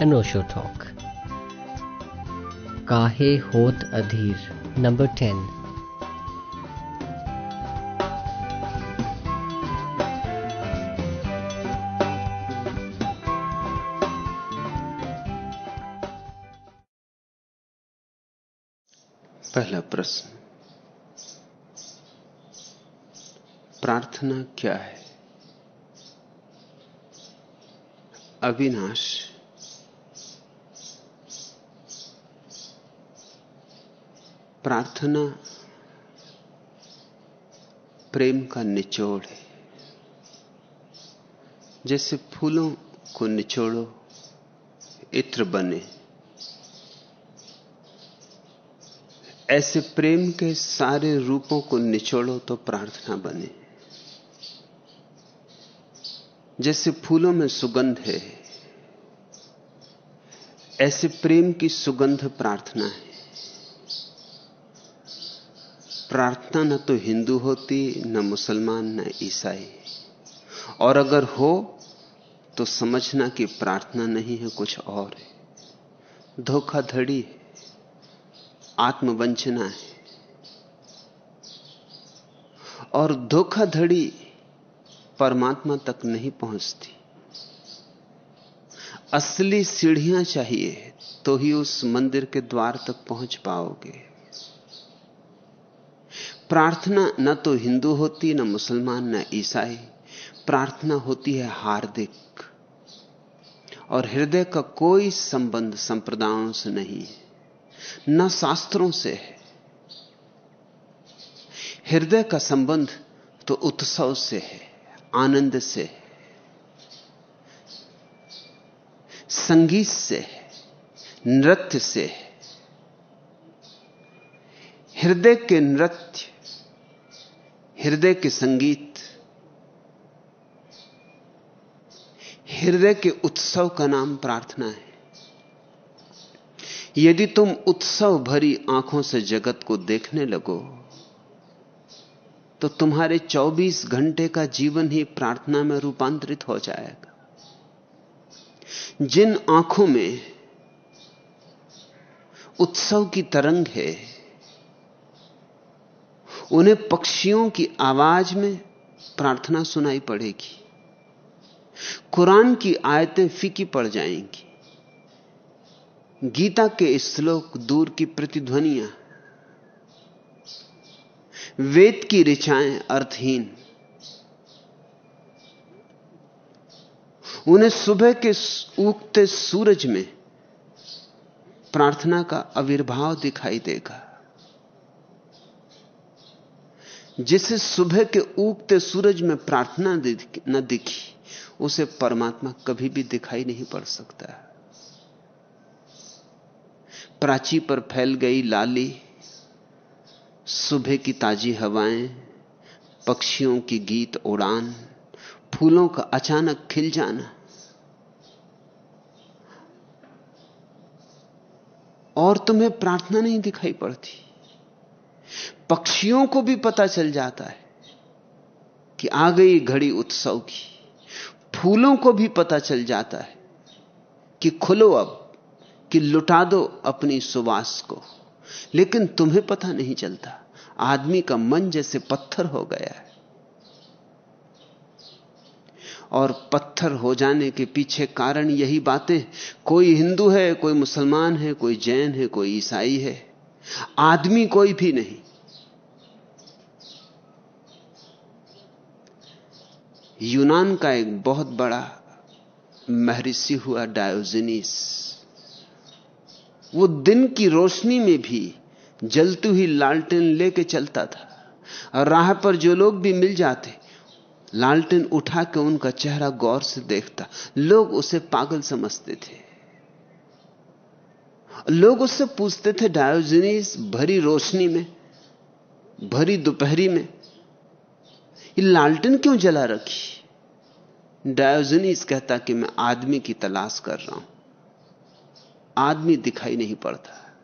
अनोशो talk काहे होत अधीर number ten पहला प्रश्न। प्रार्थना क्या है? अविनाश प्रार्थना प्रेम का निचोड़ है। जैसे फूलों को निचोड़ो, इत्र बने। ऐसे प्रेम के सारे रूपों को निचोड़ो तो प्रार्थना बने। जैसे फूलों में सुगंध है, ऐसे प्रेम की सुगंध प्रार्थना है। प्रार्थना न तो हिंदू होती, न मुसलमान, न ईसाई। और अगर हो तो समझना कि प्रार्थना नहीं है, कुछ और है। धोखाधड़ी है। आत्मवंचना है। और धोखाधड़ी परमात्मा तक नहीं पहुँचती। असली सीढ़ियाँ चाहिए तो ही उस मंदिर के द्वार तक पहुँच पाओगे। प्रार्थना न तो हिंदू होती, न मुसलमान, न ईसाई। प्रार्थना होती है हार्दिक। और हृदय का कोई संबंध संप्रदायों से नहीं है, न शास्त्रों से है। हृदय का संबंध तो उत्सव से है, आनंद से है, संगीत से है, नृत्य से है। हृदय के नृत्य हृदय के संगीत, हृदय के उत्सव का नाम प्रार्थना है। यदि तुम उत्सव भरी आँखों से जगत को देखने लगो तो तुम्हारे 24 घंटे का जीवन ही प्रार्थना में रूपांतरित हो जाएगा। जिन आँखों में उत्सव की तरंग है उन्हें पक्षियों की आवाज़ में प्रार्थना सुनाई पड़ेगी। कुरान की आयतें फीकी पड़ जाएँगी। गीता के श्लोक दूर की प्रतिध्वनियाँ, वेद की ऋचाएँ अर्थहीन। उन्हें सुबह के उगते सूरज में प्रार्थना का आविर्भाव दिखाई देगा। जिसे सुबह के उगते सूरज में प्रार्थना न दिखी, उसे परमात्मा कभी भी दिखाई नहीं पड़ सकता। प्राची पर फैल गई लाली, सुबह की ताजी हवाएँ, पक्षियों की गीत उड़ान, फूलों का अचानक खिल जाना, और तुम्हें प्रार्थना नहीं दिखाई पड़ती। पक्षियों को भी पता चल जाता है कि आ गई घड़ी उत्सव की। फूलों को भी पता चल जाता है कि खुलो अब, कि लुटा दो अपनी सुवास को। लेकिन तुम्हें पता नहीं चलता, आदमी का मन जैसे पत्थर हो गया है। और पत्थर हो जाने के पीछे कारण यही बातें, कोई हिंदू है, कोई मुसलमान है, कोई जैन है, कोई ईसाई है। आदमी कोई भी नहीं। यूनान का एक बहुत बड़ा महर्षि हुआ डायोजनीस। वो दिन की रोशनी में भी जलती हुई लालटेन लेके चलता था। और राह पर जो लोग भी मिल जाते, लालटेन उठा के उनका चेहरा गौर से देखता। लोग उसे पागल समझते थे। लोग उससे पूछते थे, डायोजनीस, भरी रोशनी में, भरी दोपहरी में ये लालटेन क्यों जला रखी? डायोजनीस कहता कि मैं आदमी की तलाश कर रहा हूँ। आदमी दिखाई नहीं पड़ता।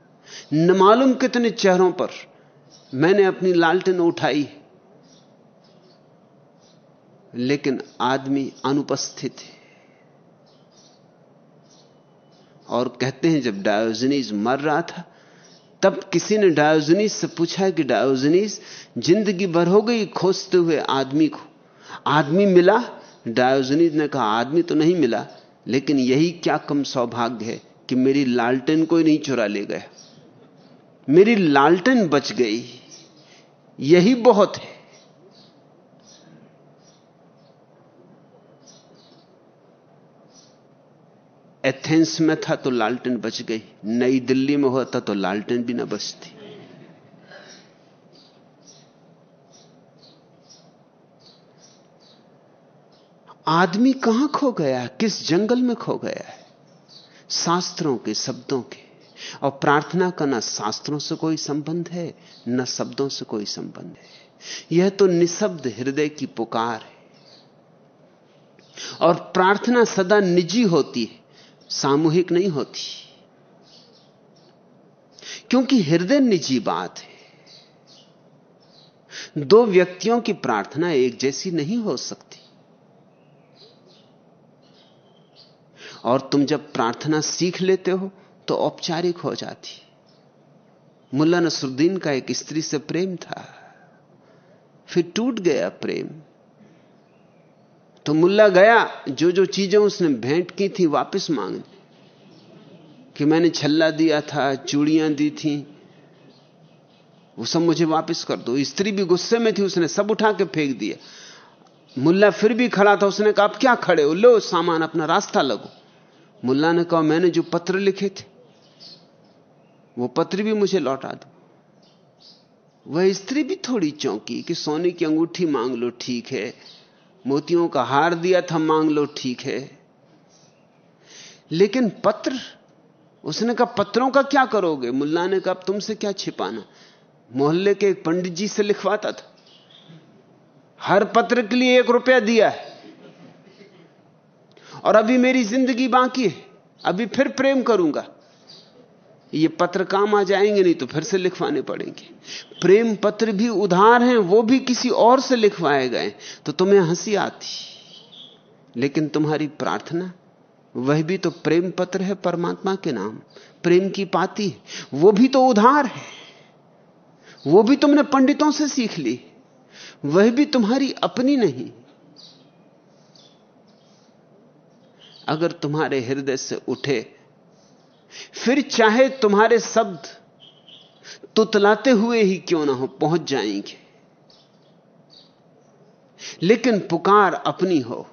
न मालूम कितने चेहरों पर मैंने अपनी लालटेन उठाई। लेकिन आदमी अनुपस्थित है। और कहते हैं जब डायोजनीज मर रहा था तब किसी ने डायोजनीस से पूछा कि डायोजनीस, ज़िंदगी भर हो गई खोजते हुए आदमी को। आदमी मिला? डायोजनीस ने कहा, आदमी तो नहीं मिला, लेकिन यही क्या कम सौभाग्य है कि मेरी लालटेन कोई नहीं चुरा ले गया मेरी लालटेन बच गई। यही बहुत है। एथेंस में था तो लालटेन बच गई। नई दिल्ली में होता तो लालटेन भी ना बचती आदमी कहाँ खो गया है? किस जंगल में खो गया है? शास्त्रों के, शब्दों के। और प्रार्थना का ना शास्त्रों से कोई संबंध है, न शब्दों से कोई संबंध है। यह तो निशब्द हृदय की पुकार है। और प्रार्थना सदा निजी होती है। सामूहिक नहीं होती। क्योंकि हृदय निजी बात है। दो व्यक्तियों की प्रार्थना एक जैसी नहीं हो सकती। और तुम जब प्रार्थना सीख लेते हो तो औपचारिक हो जाती। मुल्ला नसरुद्दीन का एक स्त्री से प्रेम था। फिर टूट गया प्रेम। तो मुल्ला गया जो जो चीज़ें उसने भेंट की थी वापस मांगने कि मैंने छल्ला दिया था, चूड़ियाँ दी थी, वो सब मुझे वापस कर दो। स्त्री भी गुस्से में थी, उसने सब उठा के फेंक दिया। मुल्ला फिर भी खड़ा था, उसने कहा, आप क्या खड़े हो? लो सामान, अपना रास्ता लगो। मुल्ला ने कहा, मैंने जो पत्र लिखे थे, वो पत्र भी मुझे लौटा दो। वह स्त्री भी थोड़ी चौंकी कि, सोने की अंगूठी मांग लो, ठीक है। मोतियों का हार दिया था, मांग लो, ठीक है। लेकिन पत्र, उसने कहा, पत्रों का क्या करोगे? मुल्ला ने कहा तुमसे क्या छिपाना? मोहल्ले के एक पंडित जी से लिखवाता था। हर पत्र के लिए एक रुपया दिया है। और अभी मेरी ज़िंदगी बाकी है। अभी फिर प्रेम करूँगा। ये पत्र काम आ जाएँगे, नहीं तो फिर से लिखवाने पड़ेंगे। प्रेम पत्र भी उधार हैं, वो भी किसी और से लिखवाए गए। तो तुम्हें हँसी आती। लेकिन तुम्हारी प्रार्थना, वह भी तो प्रेम पत्र है परमात्मा के नाम। प्रेम की पाती है, वो भी तो उधार है। वो भी तुमने पंडितों से सीख ली। वह भी तुम्हारी अपनी नहीं। अगर तुम्हारे हृदय से उठे फिर चाहे तुम्हारे शब्द तुतलाते हुए ही क्यों ना हो, पहुँच जाएँगे। लेकिन पुकार अपनी हो,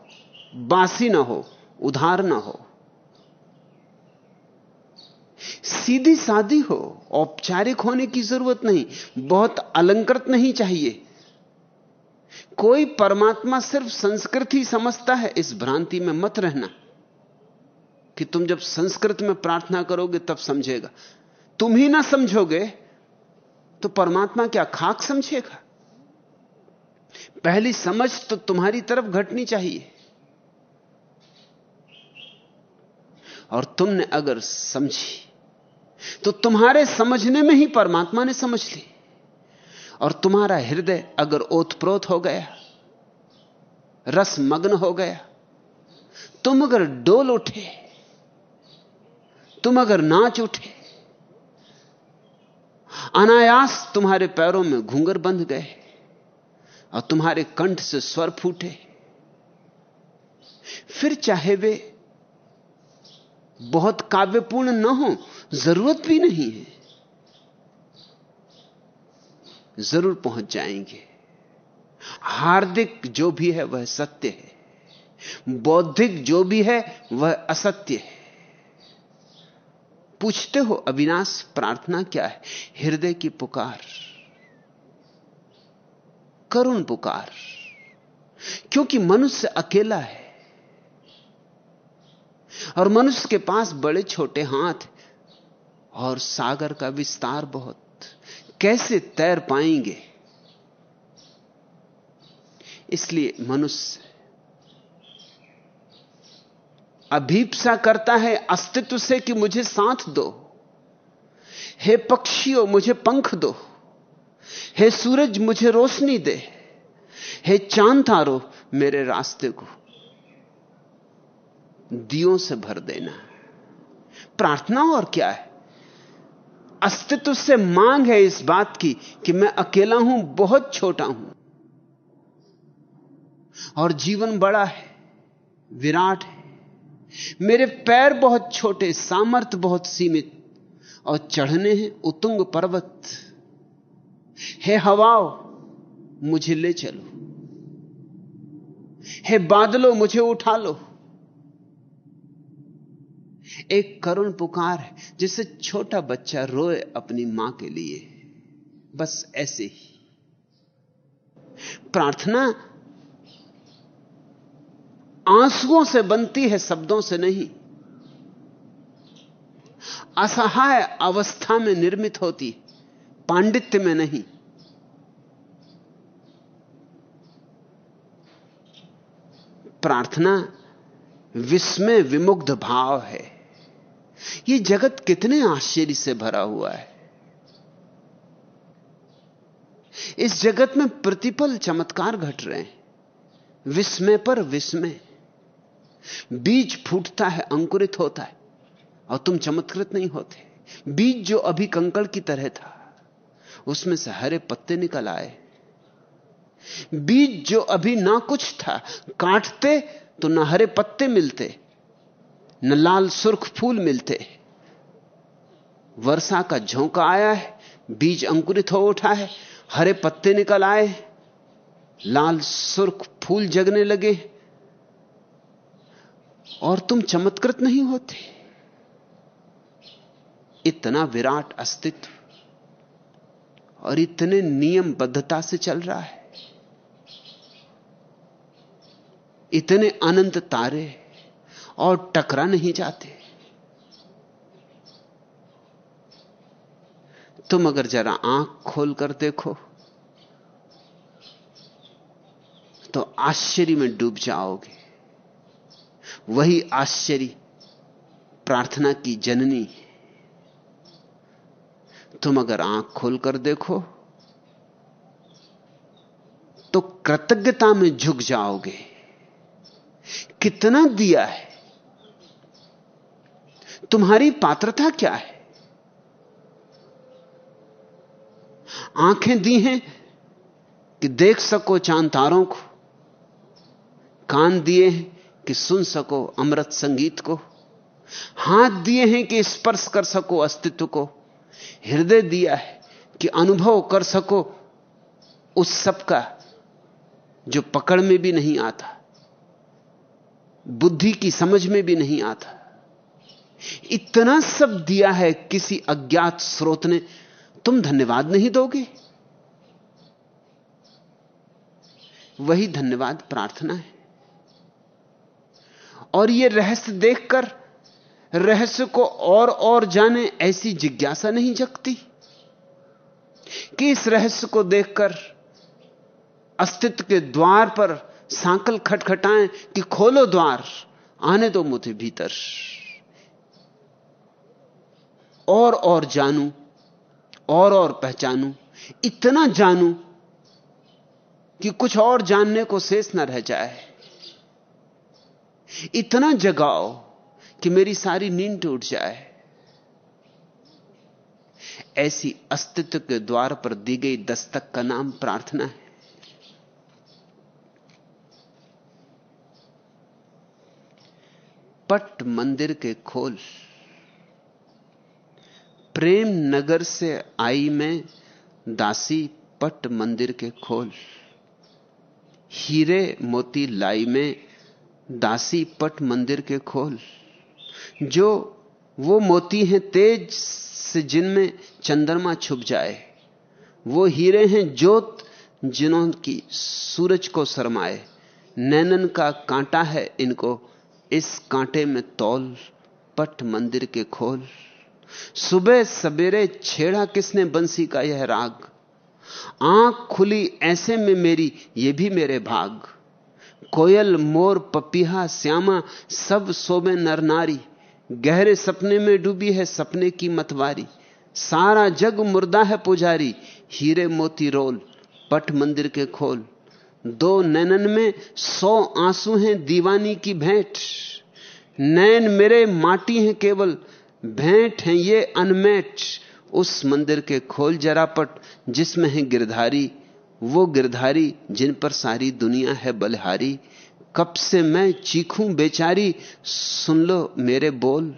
बासी ना हो, उधार ना हो सीधी सादी हो, औपचारिक होने की ज़रूरत नहीं, बहुत अलंकृत नहीं चाहिए। कोई परमात्मा सिर्फ़ संस्कृत समझता है, इस भ्रांति में मत रहना। कि तुम जब संस्कृत में प्रार्थना करोगे तब समझेगा। तुम ही ना समझोगे तो परमात्मा क्या खाक समझेगा? पहली समझ तो तुम्हारी तरफ़ घटनी चाहिए। और तुमने अगर समझी तो तुम्हारे समझने में ही परमात्मा ने समझ ली। और तुम्हारा हृदय अगर ओतप्रोत हो गया रस मग्न हो गया, तुम अगर डोल उठे तुम अगर नाच उठे, अनायास तुम्हारे पैरों में घूंगर बंध गए और तुम्हारे कंठ से स्वर फूटे, फिर चाहे वे बहुत काव्यपूर्ण न हो, ज़रूरत भी नहीं है। ज़रूर पहुँच जाएँगे। हार्दिक जो भी है वह सत्य है। बौद्धिक जो भी है वह असत्य है। पूछते हो, अविनाश प्रार्थना क्या है? हृदय की पुकार, करुण पुकार। क्योंकि मनुष्य अकेला है और मनुष्य के पास बड़े छोटे हाथ और सागर का विस्तार बहुत। कैसे तैर पाएँगे? इसलिए मनुष्य अभीपसा करता है अस्तित्व से कि मुझे साथ दो। हे पक्षियों, मुझे पंख दो। हे सूरज, मुझे रोशनी दे। हे चाँद तारो, मेरे रास्ते को दियों से भर देना। प्रार्थना और क्या है? अस्तित्व से मांग है इस बात की कि मैं अकेला हूँ, बहुत छोटा हूँ। और जीवन बड़ा है, विराट है। मेरे पैर बहुत छोटे, सामर्थ बहुत सीमित, और चढ़ने हैं उतुंग पर्वत। हे हवाओ, मुझे ले चलो। हे बादलो, मुझे उठा लो। एक करुण पुकार है, जिसे छोटा बच्चा रोए अपनी माँ के लिए। बस ऐसे ही। प्रार्थना आंसुओं से बनती है, शब्दों से नहीं। असहाय अवस्था में निर्मित होती पांडित्य में नहीं। प्रार्थना विस्मय विमुग्ध भाव है। यह जगत कितने आश्चर्य से भरा हुआ है। इस जगत में प्रतिपल चमत्कार घट रहे हैं। विस्मय पर विस्मय। बीज फूटता है, अंकुरित होता है, और तुम चमत्कृत नहीं होते। बीज जो अभी कंकड़ की तरह था, उसमें से हरे पत्ते निकल आए। बीज जो अभी ना कुछ था, काटते तो ना हरे पत्ते मिलते, न लाल सुर्ख फूल मिलते। वर्षा का झोंका आया है, बीज अंकुरित हो उठा है, हरे पत्ते निकल आए, लाल सुर्ख फूल जगने लगे। और तुम चमत्कृत नहीं होते। इतना विराट अस्तित्व और इतने नियमबद्धता से चल रहा है। इतने अनंत तारे और टकरा नहीं जाते। तुम अगर जरा आँख खोल कर देखो तो आश्चर्य में डूब जाओगे। वही आश्चर्य प्रार्थना की जननी। तुम अगर आँख खोलकर देखो तो कृतज्ञता में झुक जाओगे। कितना दिया है? तुम्हारी पात्रता क्या है? आँखें दी हैं कि देख सको चाँद तारों को, कान दिए हैं कि सुन सको अमृत संगीत को। हाथ दिए हैं कि स्पर्श कर सको अस्तित्व को। हृदय दिया है कि अनुभव कर सको उस सब का जो पकड़ में भी नहीं आता, बुद्धि की समझ में भी नहीं आता। इतना सब दिया है किसी अज्ञात स्रोत ने, तुम धन्यवाद नहीं दोगे? वही धन्यवाद प्रार्थना है। और यह रहस्य देखकर, रहस्य को और और जाने, ऐसी जिज्ञासा नहीं जगती। कि इस रहस्य को देखकर, अस्तित्व के द्वार पर सांकल खटखटाएँ कि खोलो द्वार, आने दो मुझे भीतर। और और जानू, और और पहचानू, इतना जानू कि कुछ और जानने को शेष न रह जाए। इतना जगाओ कि मेरी सारी नींद टूट जाए। ऐसी अस्तित्व के द्वार पर दी गई दस्तक का नाम प्रार्थना है। पट मंदिर के खोल। प्रेम नगर से आई मैं दासी पट मंदिर के खोल। हीरे मोती लाई में दासी पट मंदिर के खोल। जो वो मोती हैं तेज से जिनमें चंद्रमा छुप जाए, वो हीरे हैं जोत जिन्हों की सूरज को शरमाए। नैनन का कांटा है इनको इस कांटे में तौल पट मंदिर के खोल। सुबह सवेरे छेड़ा किसने बंसी का यह राग? आँख खुली ऐसे में मेरी, ये भी मेरे भाग। कोयल, मोर, पपीहा, श्यामा, सब सोबे नर नारी। गहरे सपने में डूबी है सपने की मतवारी। सारा जग मुर्दा है पुजारी, हीरे मोती रोल, पट मंदिर के खोल। दो नैनन में सौ आँसू हैं दीवानी की भेंट। नैन मेरे माटी हैं केवल, भेंट हैं ये अनमेट। उस मंदिर के खोल जरापट, जिसमें है गिरधारी वो गिरधारी जिन पर सारी दुनिया है बलहारी, कब से मैं चीखूं, बेचारी, सुन लो मेरे बोल,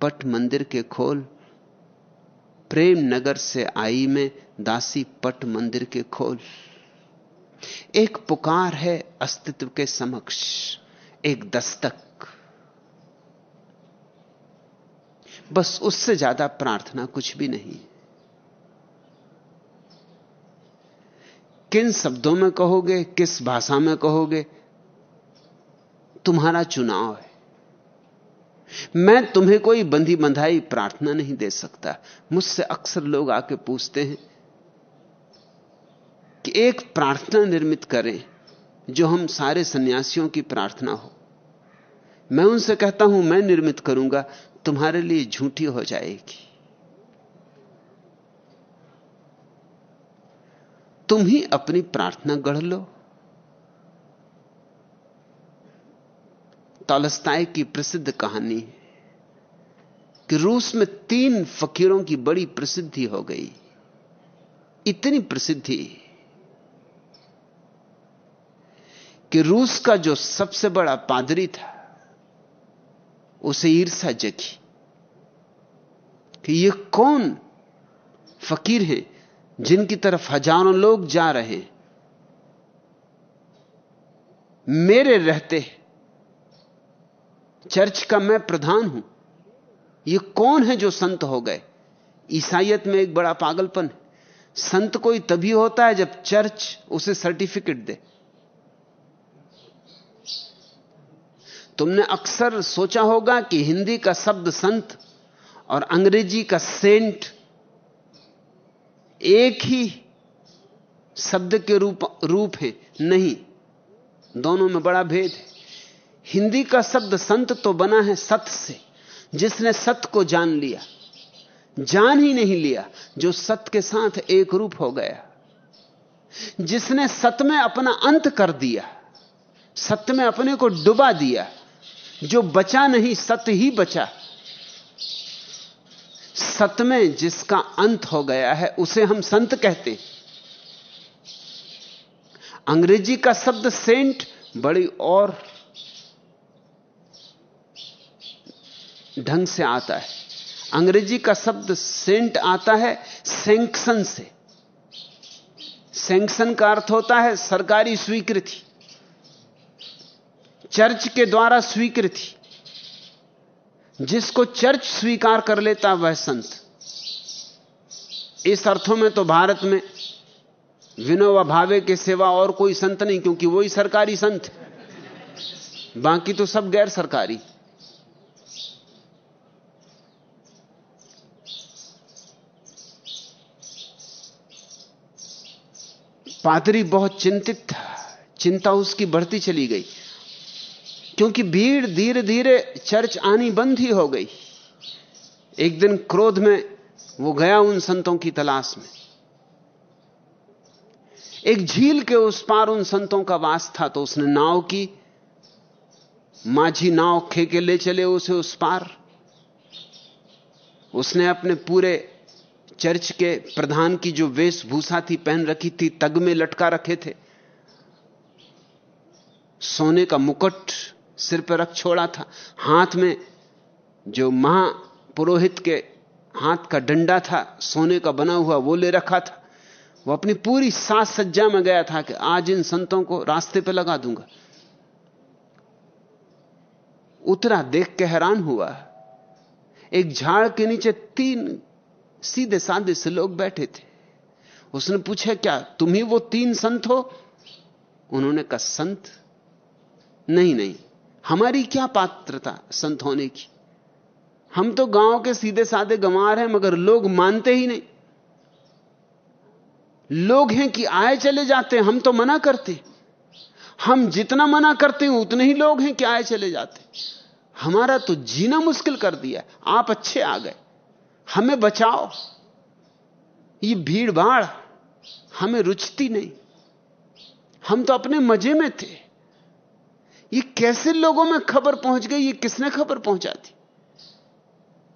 पट मंदिर के खोल। प्रेम नगर से आई में, दासी पट मंदिर के खोल। एक पुकार है अस्तित्व के समक्ष, एक दस्तक। बस उससे ज़्यादा प्रार्थना कुछ भी नहीं। किन शब्दों में कहोगे, किस भाषा में कहोगे? तुम्हारा चुनाव है। मैं तुम्हें कोई बंधी बंधाई प्रार्थना नहीं दे सकता। मुझसे अक्सर लोग आके पूछते हैं कि एक प्रार्थना निर्मित करें जो हम सारे सन्यासियों की प्रार्थना हो। मैं उनसे कहता हूँ, मैं निर्मित करूँगा, तुम्हारे लिए झूठी हो जाएगी। तुम ही अपनी प्रार्थना गढ़ लो। तॉलस्ताय की प्रसिद्ध कहानी है कि रूस में तीन फकीरों की बड़ी प्रसिद्धि हो गई। इतनी प्रसिद्धि कि रूस का जो सबसे बड़ा पादरी था, उसे ईर्षा जगी कि ये कौन फकीर हैं जिनकी तरफ़ हज़ारों लोग जा रहे हैं, मेरे रहते चर्च का मैं प्रधान हूँ। ये कौन है जो संत हो गए? ईसाइयत में एक बड़ा पागलपन है। संत कोई तभी होता है जब चर्च उसे सर्टिफिकेट दे। तुमने अक्सर सोचा होगा कि हिंदी का शब्द संत और अंग्रेज़ी का सेंट एक ही शब्द के रूप रूप है, नहीं। दोनों में बड़ा भेद है। हिंदी का शब्द संत तो बना है सत से, जिसने सत को जान लिया। जान ही नहीं लिया, जो सत के साथ एक रूप हो गया। जिसने सत में अपना अंत कर दिया सत्य में अपने को डुबा दिया, जो बचा नहीं सत्य ही बचा। सत्य में जिसका अंत हो गया है, उसे हम संत कहते हैं। अंग्रेज़ी का शब्द सेंट बड़ी और ढंग से आता है। अंग्रेज़ी का शब्द सेंट आता है, सैंक्शन से। सैंक्शन का अर्थ होता है सरकारी स्वीकृति। चर्च के द्वारा स्वीकृति। जिसको चर्च स्वीकार कर लेता वह संत। इस अर्थों में तो भारत में विनोबा भावे के सिवा और कोई संत नहीं, क्योंकि वही सरकारी संत बाकी तो सब गैर सरकारी। पादरी बहुत चिंतित था। चिंता उसकी बढ़ती चली गई। क्योंकि भीड़ धीरे धीरे चर्च आनी बंद ही हो गई। एक दिन क्रोध में वो गया उन संतों की तलाश में। एक झील के उस पार उन संतों का वास था तो उसने नाव की, माझी नाव खे के ले चले उसे उस पार। उसने अपने पूरे चर्च के प्रधान की जो वेशभूषा थी पहन रखी थी, तग में लटका रखे थे। सोने का मुकुट सिर पर रख छोड़ा था। हाथ में जो महापुरोहित के हाथ का डंडा था, सोने का बना हुआ, वो ले रखा था। वो अपनी पूरी सास सज्जा में गया था कि आज इन संतों को रास्ते पे लगा दूँगा। उतरा देख के हैरान हुआ। एक झाड़ के नीचे तीन सीधे साधे से लोग बैठे थे। उसने पूछा, क्या तुम ही वो तीन संत हो? उन्होंने कहा, संत? नहीं नहीं। हमारी क्या पात्रता संत होने की? हम तो गाँव के सीधे साधे गंवार हैं, मगर लोग मानते ही नहीं। लोग हैं कि आए चले जाते हम तो मना करते हम जितना मना करते हैं, उतने ही लोग हैं कि आए चले जाते हमारा तो जीना मुश्किल कर दिया आप अच्छे आ गए। हमें बचाओ। ये भीड़ भाड़ हमें रुचती नहीं। हम तो अपने मज़े में थे। ये कैसे लोगों में खबर पहुँच गई? ये किसने खबर पहुँचा दी?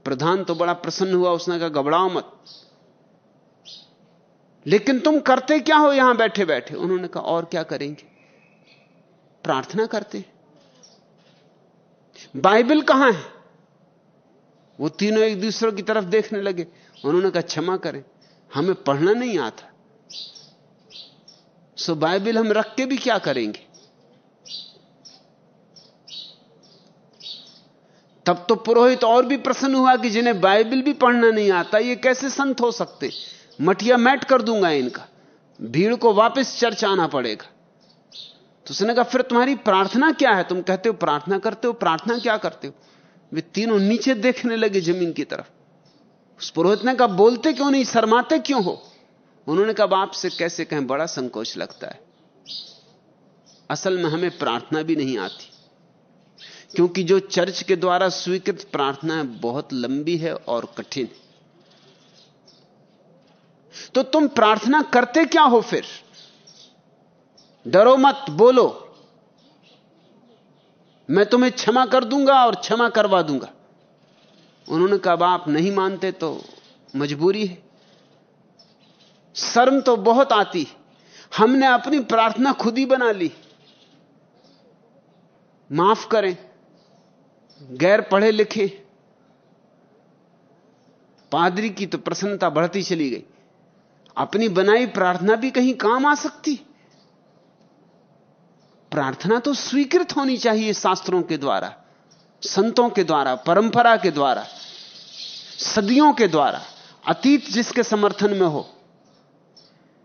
प्रधान तो बड़ा प्रसन्न हुआ, उसने कहा, घबराओ मत। लेकिन तुम करते क्या हो यहाँ बैठे बैठे उन्होंने कहा, और क्या करेंगे? प्रार्थना करते बाइबल कहाँ है? वो तीनों एक दूसरे की तरफ़ देखने लगे। उन्होंने कहा, क्षमा करें। हमें पढ़ना नहीं आता। सो बाइबल हम रख के भी क्या करेंगे? तब तो पुरोहित और भी प्रसन्न हुआ कि जिन्हें बाइबल भी पढ़ना नहीं आता, ये कैसे संत हो सकते? मठिया मैट कर दूँगा इनका। भीड़ को वापस चर्च आना पड़ेगा। तो उसने कहा, फिर तुम्हारी प्रार्थना क्या है? तुम कहते हो, प्रार्थना करते हो, प्रार्थना क्या करते हो? वे तीनों नीचे देखने लगे ज़मीन की तरफ़। उस पुरोहित ने कहा, बोलते क्यों नहीं? शर्माते क्यों हो? उन्होंने कहा आपसे कैसे कहें? बड़ा संकोच लगता है। असल में हमें प्रार्थना भी नहीं आती। क्योंकि जो चर्च के द्वारा स्वीकृत प्रार्थना है, बहुत लंबी है और कठिन। तो तुम प्रार्थना करते क्या हो फिर? डरो मत, बोलो। मैं तुम्हें क्षमा कर दूँगा और क्षमा करवा दूँगा। उन्होंने कहा आप नहीं मानते तो मजबूरी है। शर्म तो बहुत आती हमने अपनी प्रार्थना खुद ही बना ली। माफ़ करें। गैर पढ़े लिखे। पादरी की तो प्रसन्नता बढ़ती चली गई। अपनी बनाई प्रार्थना भी कहीं काम आ सकती। प्रार्थना तो स्वीकृत होनी चाहिए शास्त्रों के द्वारा, संतों के द्वारा, परंपरा के द्वारा, सदियों के द्वारा, अतीत जिसके समर्थन में हो।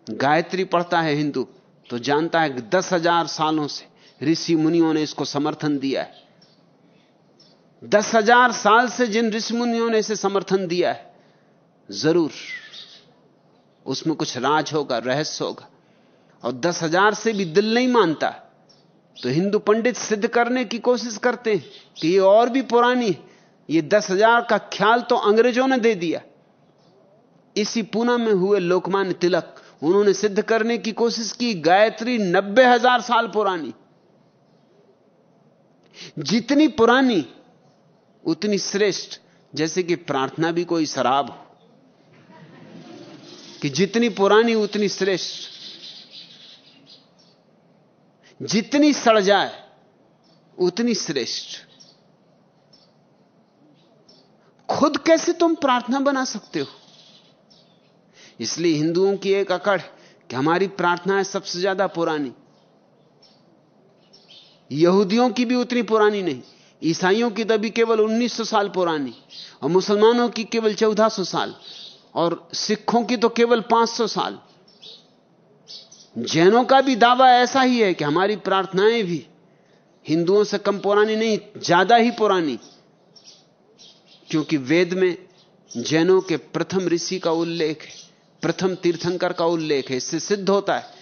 गायत्री पढ़ता है हिंदू तो जानता है कि दस हज़ार सालों से ऋषि मुनियों ने इसको समर्थन दिया है। दस हज़ार साल से जिन ऋषि मुनियों ने इसे समर्थन दिया है, ज़रूर उसमें कुछ राज होगा, रहस्य होगा। और दस हज़ार से भी दिल नहीं मानता तो हिंदू पंडित सिद्ध करने की कोशिश करते हैं कि ये और भी पुरानी ये दस हज़ार का ख्याल तो अंग्रेज़ों ने दे दिया। इसी पूना में हुए लोकमान्य तिलक, उन्होंने सिद्ध करने की कोशिश की, गायत्री नब्बे हज़ार साल पुरानी। जितनी पुरानी उतनी श्रेष्ठ, जैसे कि प्रार्थना भी कोई शराब हो। कि जितनी पुरानी, उतनी श्रेष्ठ। जितनी सड़ जाए, उतनी श्रेष्ठ। खुद कैसे तुम प्रार्थना बना सकते हो? इसलिए हिंदुओं की एक अकड़ कि हमारी प्रार्थना है सबसे ज़्यादा पुरानी। यहूदियों की भी उतनी पुरानी नहीं। ईसाइयों की तभी केवल 1900 साल पुरानी और मुसलमानों की केवल 1400 साल और सिखों की तो केवल 500 साल। जैनों का भी दावा ऐसा ही है कि हमारी प्रार्थनाएँ भी हिंदुओं से कम पुरानी नहीं, ज़्यादा ही पुरानी, क्योंकि वेद में जैनों के प्रथम ऋषि का उल्लेख है, प्रथम तीर्थंकर का उल्लेख है, इससे सिद्ध होता है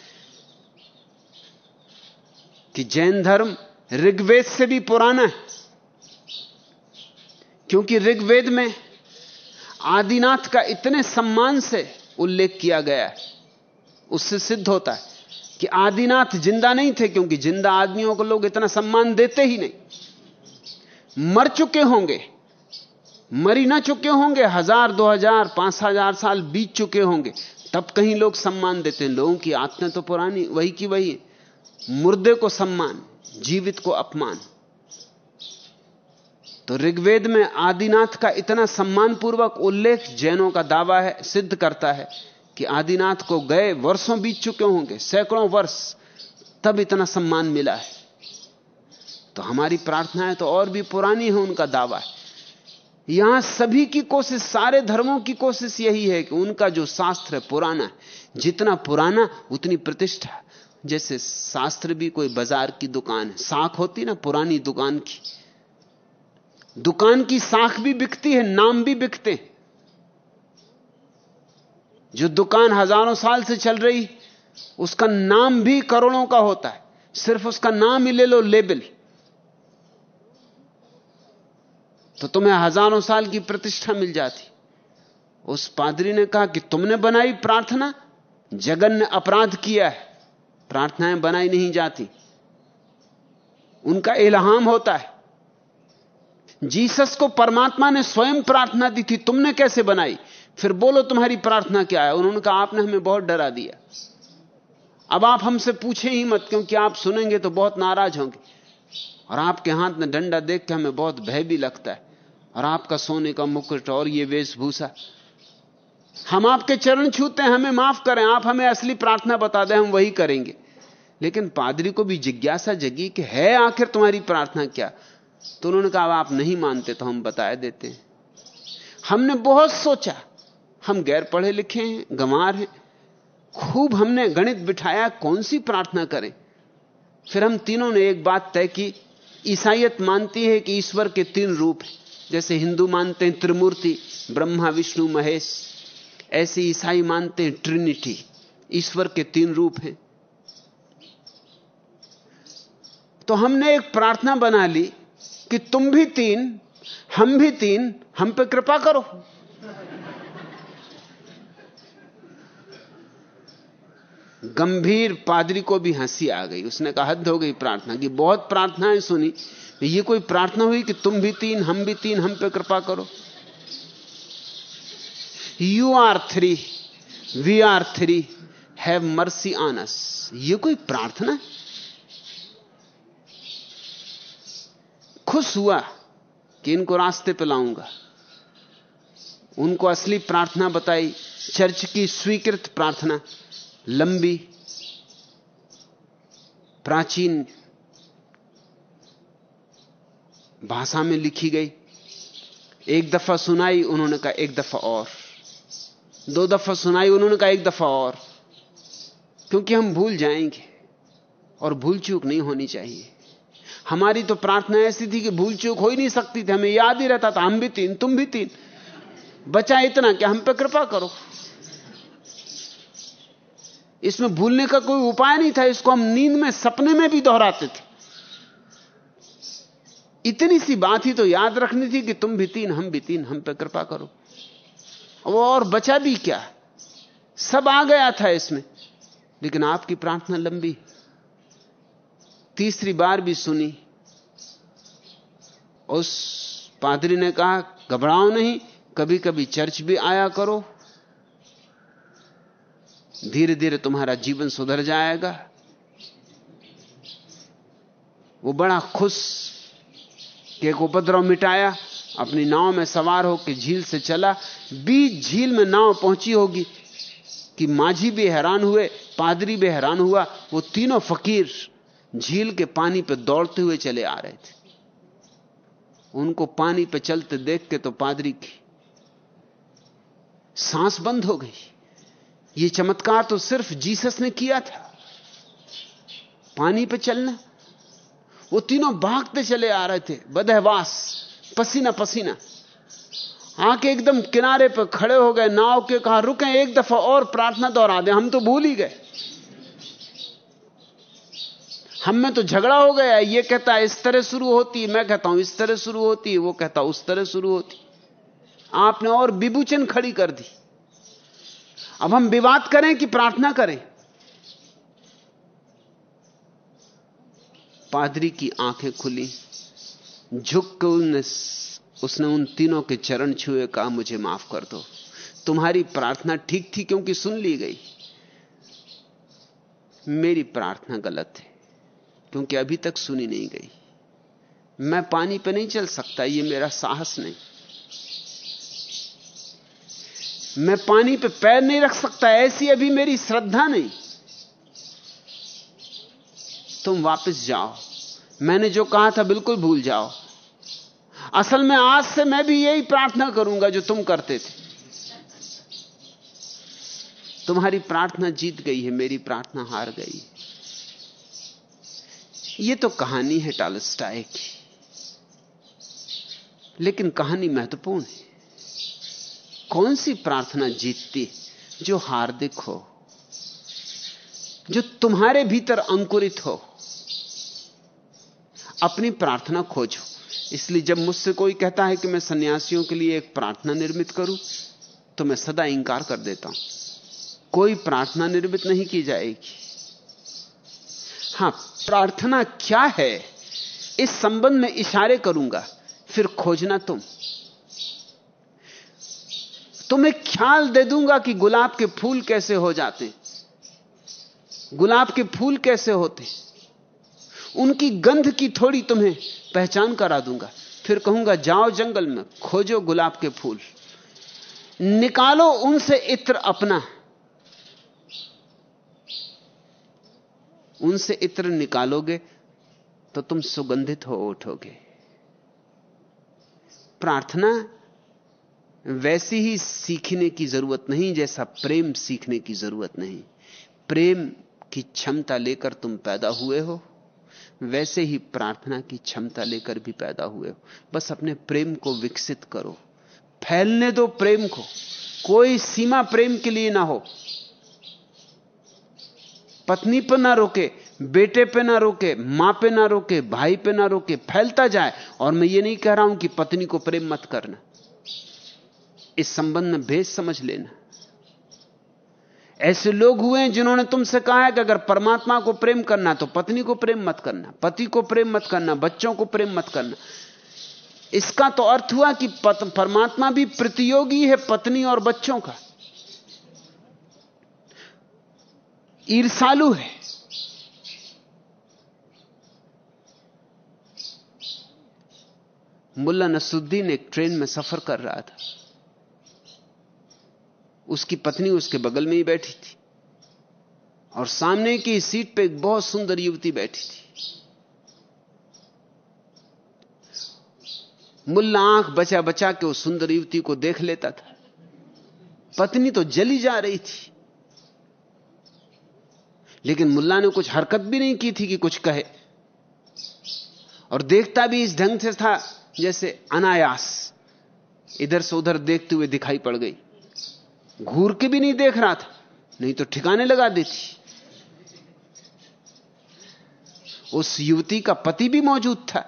कि जैन धर्म ऋग्वेद से भी पुराना है। क्योंकि ऋग्वेद में आदिनाथ का इतने सम्मान से उल्लेख किया गया है, उससे सिद्ध होता है कि आदिनाथ ज़िंदा नहीं थे क्योंकि ज़िंदा आदमियों को लोग इतना सम्मान देते ही नहीं। मर चुके होंगे, मरी ना चुके होंगे, हज़ार, दो हज़ार, पाँच हज़ार साल बीत चुके होंगे, तब कहीं लोग सम्मान देते हैं। लोगों की आत्मा तो पुरानी, वही की वही है। मुर्दे को सम्मान, जीवित को अपमान। तो ऋग्वेद में आदिनाथ का इतना सम्मानपूर्वक उल्लेख जैनों का दावा है, सिद्ध करता है कि आदिनाथ को गए, वर्षों बीत चुके होंगे, सैकड़ों वर्ष तब इतना सम्मान मिला है। तो हमारी प्रार्थनाएँ तो और भी पुरानी है, उनका दावा है। यहाँ सभी की कोशिश, सारे धर्मों की कोशिश यही है कि उनका जो शास्त्र है, पुराना है। जितना पुराना, उतनी प्रतिष्ठा। जैसे शास्त्र भी कोई बाज़ार की दुकान है, साख होती ना पुरानी दुकान की दुकान की साख भी बिकती है, नाम भी बिकते जो दुकान हज़ारों साल से चल रही, उसका नाम भी करोड़ों का होता है। सिर्फ़ उसका नाम ही ले लो, लेबल। तो तुम्हें हज़ारों साल की प्रतिष्ठा मिल जाती। उस पादरी ने कहा कि तुमने बनाई प्रार्थना, जगन ने अपराध किया है। प्रार्थनाएँ बनाई नहीं जाती। उनका इल्हाम होता है। जीसस को परमात्मा ने स्वयं प्रार्थना दी थी, तुमने कैसे बनाई? फिर बोलो, तुम्हारी प्रार्थना क्या है? उन्होंने कहा, आपने हमें बहुत डरा दिया। अब आप हमसे पूछे ही मत, क्योंकि आप सुनेंगे तो बहुत नाराज़ होंगे। और आपके हाथ में डंडा देख के हमें बहुत भय भी लगता है। और आपका सोने का मुकुट और ये वेशभूषा। हम आपके चरण छूते हैं, हमें माफ़ करें। आप हमें असली प्रार्थना बता दें, हम वही करेंगे। लेकिन पादरी को भी जिज्ञासा जगी कि है आखिर तुम्हारी प्रार्थना क्या? तो उन्होंने कहा आप नहीं मानते तो हम बता देते हैं। हमने बहुत सोचा। हम गैर पढ़े लिखे हैं, गंवार हैं। खूब हमने गणित बिठाया, कौन सी प्रार्थना करें? फिर हम तीनों ने एक बात तय की ईसाइत मानती है कि ईश्वर के तीन रूप हैं। जैसे हिंदू मानते हैं त्रिमूर्ति, ब्रह्मा, विष्णु, महेश। ऐसे ईसाई मानते हैं ट्रिनिटी, ईश्वर के तीन रूप हैं। तो हमने एक प्रार्थना बना ली कि तुम भी तीन, हम भी तीन, हम पे कृपा करो। गंभीर पादरी को भी हँसी आ गई। उसने कहा, हद हो गई प्रार्थना की। बहुत प्रार्थनाएँ सुनी। ये कोई प्रार्थना हुई कि तुम भी तीन, हम भी तीन, हम पे कृपा करो? You are three we are three have mercy on us ये कोई प्रार्थना है? खुश हुआ कि इनको रास्ते पे लाऊँगा। उनको असली प्रार्थना बताई, चर्च की स्वीकृत प्रार्थना, लंबी, प्राचीन भाषा में लिखी गई। एक दफ़ा सुनाई उन्होंने कहा, एक दफ़ा और। दो दफ़ा सुनाई उन्होंने कहा, एक दफ़ा और। क्योंकि हम भूल जाएँगे और भूल चूक नहीं होनी चाहिए। हमारी तो प्रार्थना ऐसी थी कि भूल चूक हो ही नहीं सकती थी, हमें याद ही रहता था, हम भी तीन, तुम भी तीन। बचा इतना कि हम पे कृपा करो। इसमें भूलने का कोई उपाय नहीं था, इसको हम नींद में, सपने में भी दोहराते थे। इतनी सी बात ही तो याद रखनी थी कि तुम भी तीन, हम भी तीन, हम पे कृपा करो। और बचा भी क्या? सब आ गया था इसमें, लेकिन आपकी प्रार्थना लंबी। तीसरी बार भी सुनी। उस पादरी ने कहा, घबराओ नहीं कभी कभी चर्च भी आया करो। धीरे धीरे तुम्हारा जीवन सुधर जाएगा। वो बड़ा खुश के एक उपद्रव मिटाया, अपनी नाव में सवार होकर झील से चला। बीच झील में नाव पहुँची होगी कि माझी भी हैरान हुए, पादरी भी हैरान हुआ, वो तीनों फकीर झील के पानी पे दौड़ते हुए चले आ रहे थे। उनको पानी पे चलते देख के तो पादरी की सांस बंद हो गई। ये चमत्कार तो सिर्फ़ जीसस ने किया था। पानी पे चलना। वो तीनों भागते चले आ रहे थे, बदहवास, पसीना पसीना। आके एकदम किनारे पर खड़े हो गए, नाव के कहा, रुके, एक दफ़ा और प्रार्थना दोहरा दे, हम तो भूल ही गए। हम में तो झगड़ा हो गया ये कहता है, इस तरह शुरू होती मैं कहता हूँ, इस तरह शुरू होती वो कहता उस तरह शुरू होती आपने और विभूचन खड़ी कर दी। अब हम विवाद करें कि प्रार्थना करें? पादरी की आँखें खुली। झुक के उसने उसने उन तीनों के चरण छुए, कहा, मुझे माफ़ कर दो। तुम्हारी प्रार्थना ठीक थी क्योंकि सुन ली गई। मेरी प्रार्थना गलत है। क्योंकि अभी तक सुनी नहीं गई। मैं पानी पे नहीं चल सकता, ये मेरा साहस नहीं। मैं पानी पे पैर नहीं रख सकता, ऐसी अभी मेरी श्रद्धा नहीं। तुम वापस जाओ। मैंने जो कहा था, बिल्कुल भूल जाओ। असल में आज से मैं भी यही प्रार्थना करूँगा जो तुम करते थे। तुम्हारी प्रार्थना जीत गई है, मेरी प्रार्थना हार गई। ये तो कहानी है टालस्टाए की। लेकिन कहानी महत्वपूर्ण है। कौन सी प्रार्थना जीतती जो हार्दिक हो? जो तुम्हारे भीतर अंकुरित हो? अपनी प्रार्थना खोजो। इसलिए जब मुझसे कोई कहता है कि मैं सन्यासियों के लिए एक प्रार्थना निर्मित करूँ तो मैं सदा इंकार कर देता हूँ। कोई प्रार्थना निर्मित नहीं की जाएगी। हाँ प्रार्थना क्या है? इस संबंध में इशारे करूँगा। फिर खोजना तुम। तुम्हें ख्याल दे दूँगा कि गुलाब के फूल कैसे हो जाते। गुलाब के फूल कैसे होते। उनकी गंध की थोड़ी तुम्हें पहचान करा दूँगा। फिर कहूँगा, जाओ जंगल में, खोजो गुलाब के फूल। निकालो उनसे इत्र अपना। उनसे इत्र निकालोगे तो तुम सुगंधित हो उठोगे। प्रार्थना वैसी ही सीखने की ज़रूरत नहीं जैसा प्रेम सीखने की ज़रूरत नहीं। प्रेम की क्षमता लेकर तुम पैदा हुए हो, वैसे ही प्रार्थना की क्षमता लेकर भी पैदा हुए हो। बस अपने प्रेम को विकसित करो। फैलने दो प्रेम को। कोई सीमा प्रेम के लिए ना हो। पत्नी पर ना रोके, बेटे पे ना रोके, माँ पे ना रोके, भाई पे ना रोके, फैलता जाए। और मैं ये नहीं कह रहा हूँ कि पत्नी को प्रेम मत करना। इस संबंध में भेद समझ लेना। ऐसे लोग हुए हैं जिन्होंने तुमसे कहा है कि अगर परमात्मा को प्रेम करना तो पत्नी को प्रेम मत करना, पति को प्रेम मत करना, बच्चों को प्रेम मत करना। इसका तो अर्थ हुआ कि परमात्मा भी प्रतियोगी है पत्नी और बच्चों का। ईर्षालु है। मुल्ला नसुद्दीन एक ट्रेन में सफ़र कर रहा था। उसकी पत्नी उसके बगल में ही बैठी थी और सामने की सीट पे एक बहुत सुंदर युवती बैठी थी। मुल्ला आँख बचा बचा के उस सुंदर युवती को देख लेता था। पत्नी तो जली जा रही थी। लेकिन मुल्ला ने कुछ हरकत भी नहीं की थी कि कुछ कहे। और देखता भी इस ढंग से था जैसे अनायास, इधर से उधर देखते हुए दिखाई पड़ गई। घूर के भी नहीं देख रहा था, नहीं तो ठिकाने लगा देती। उस युवती का पति भी मौजूद था,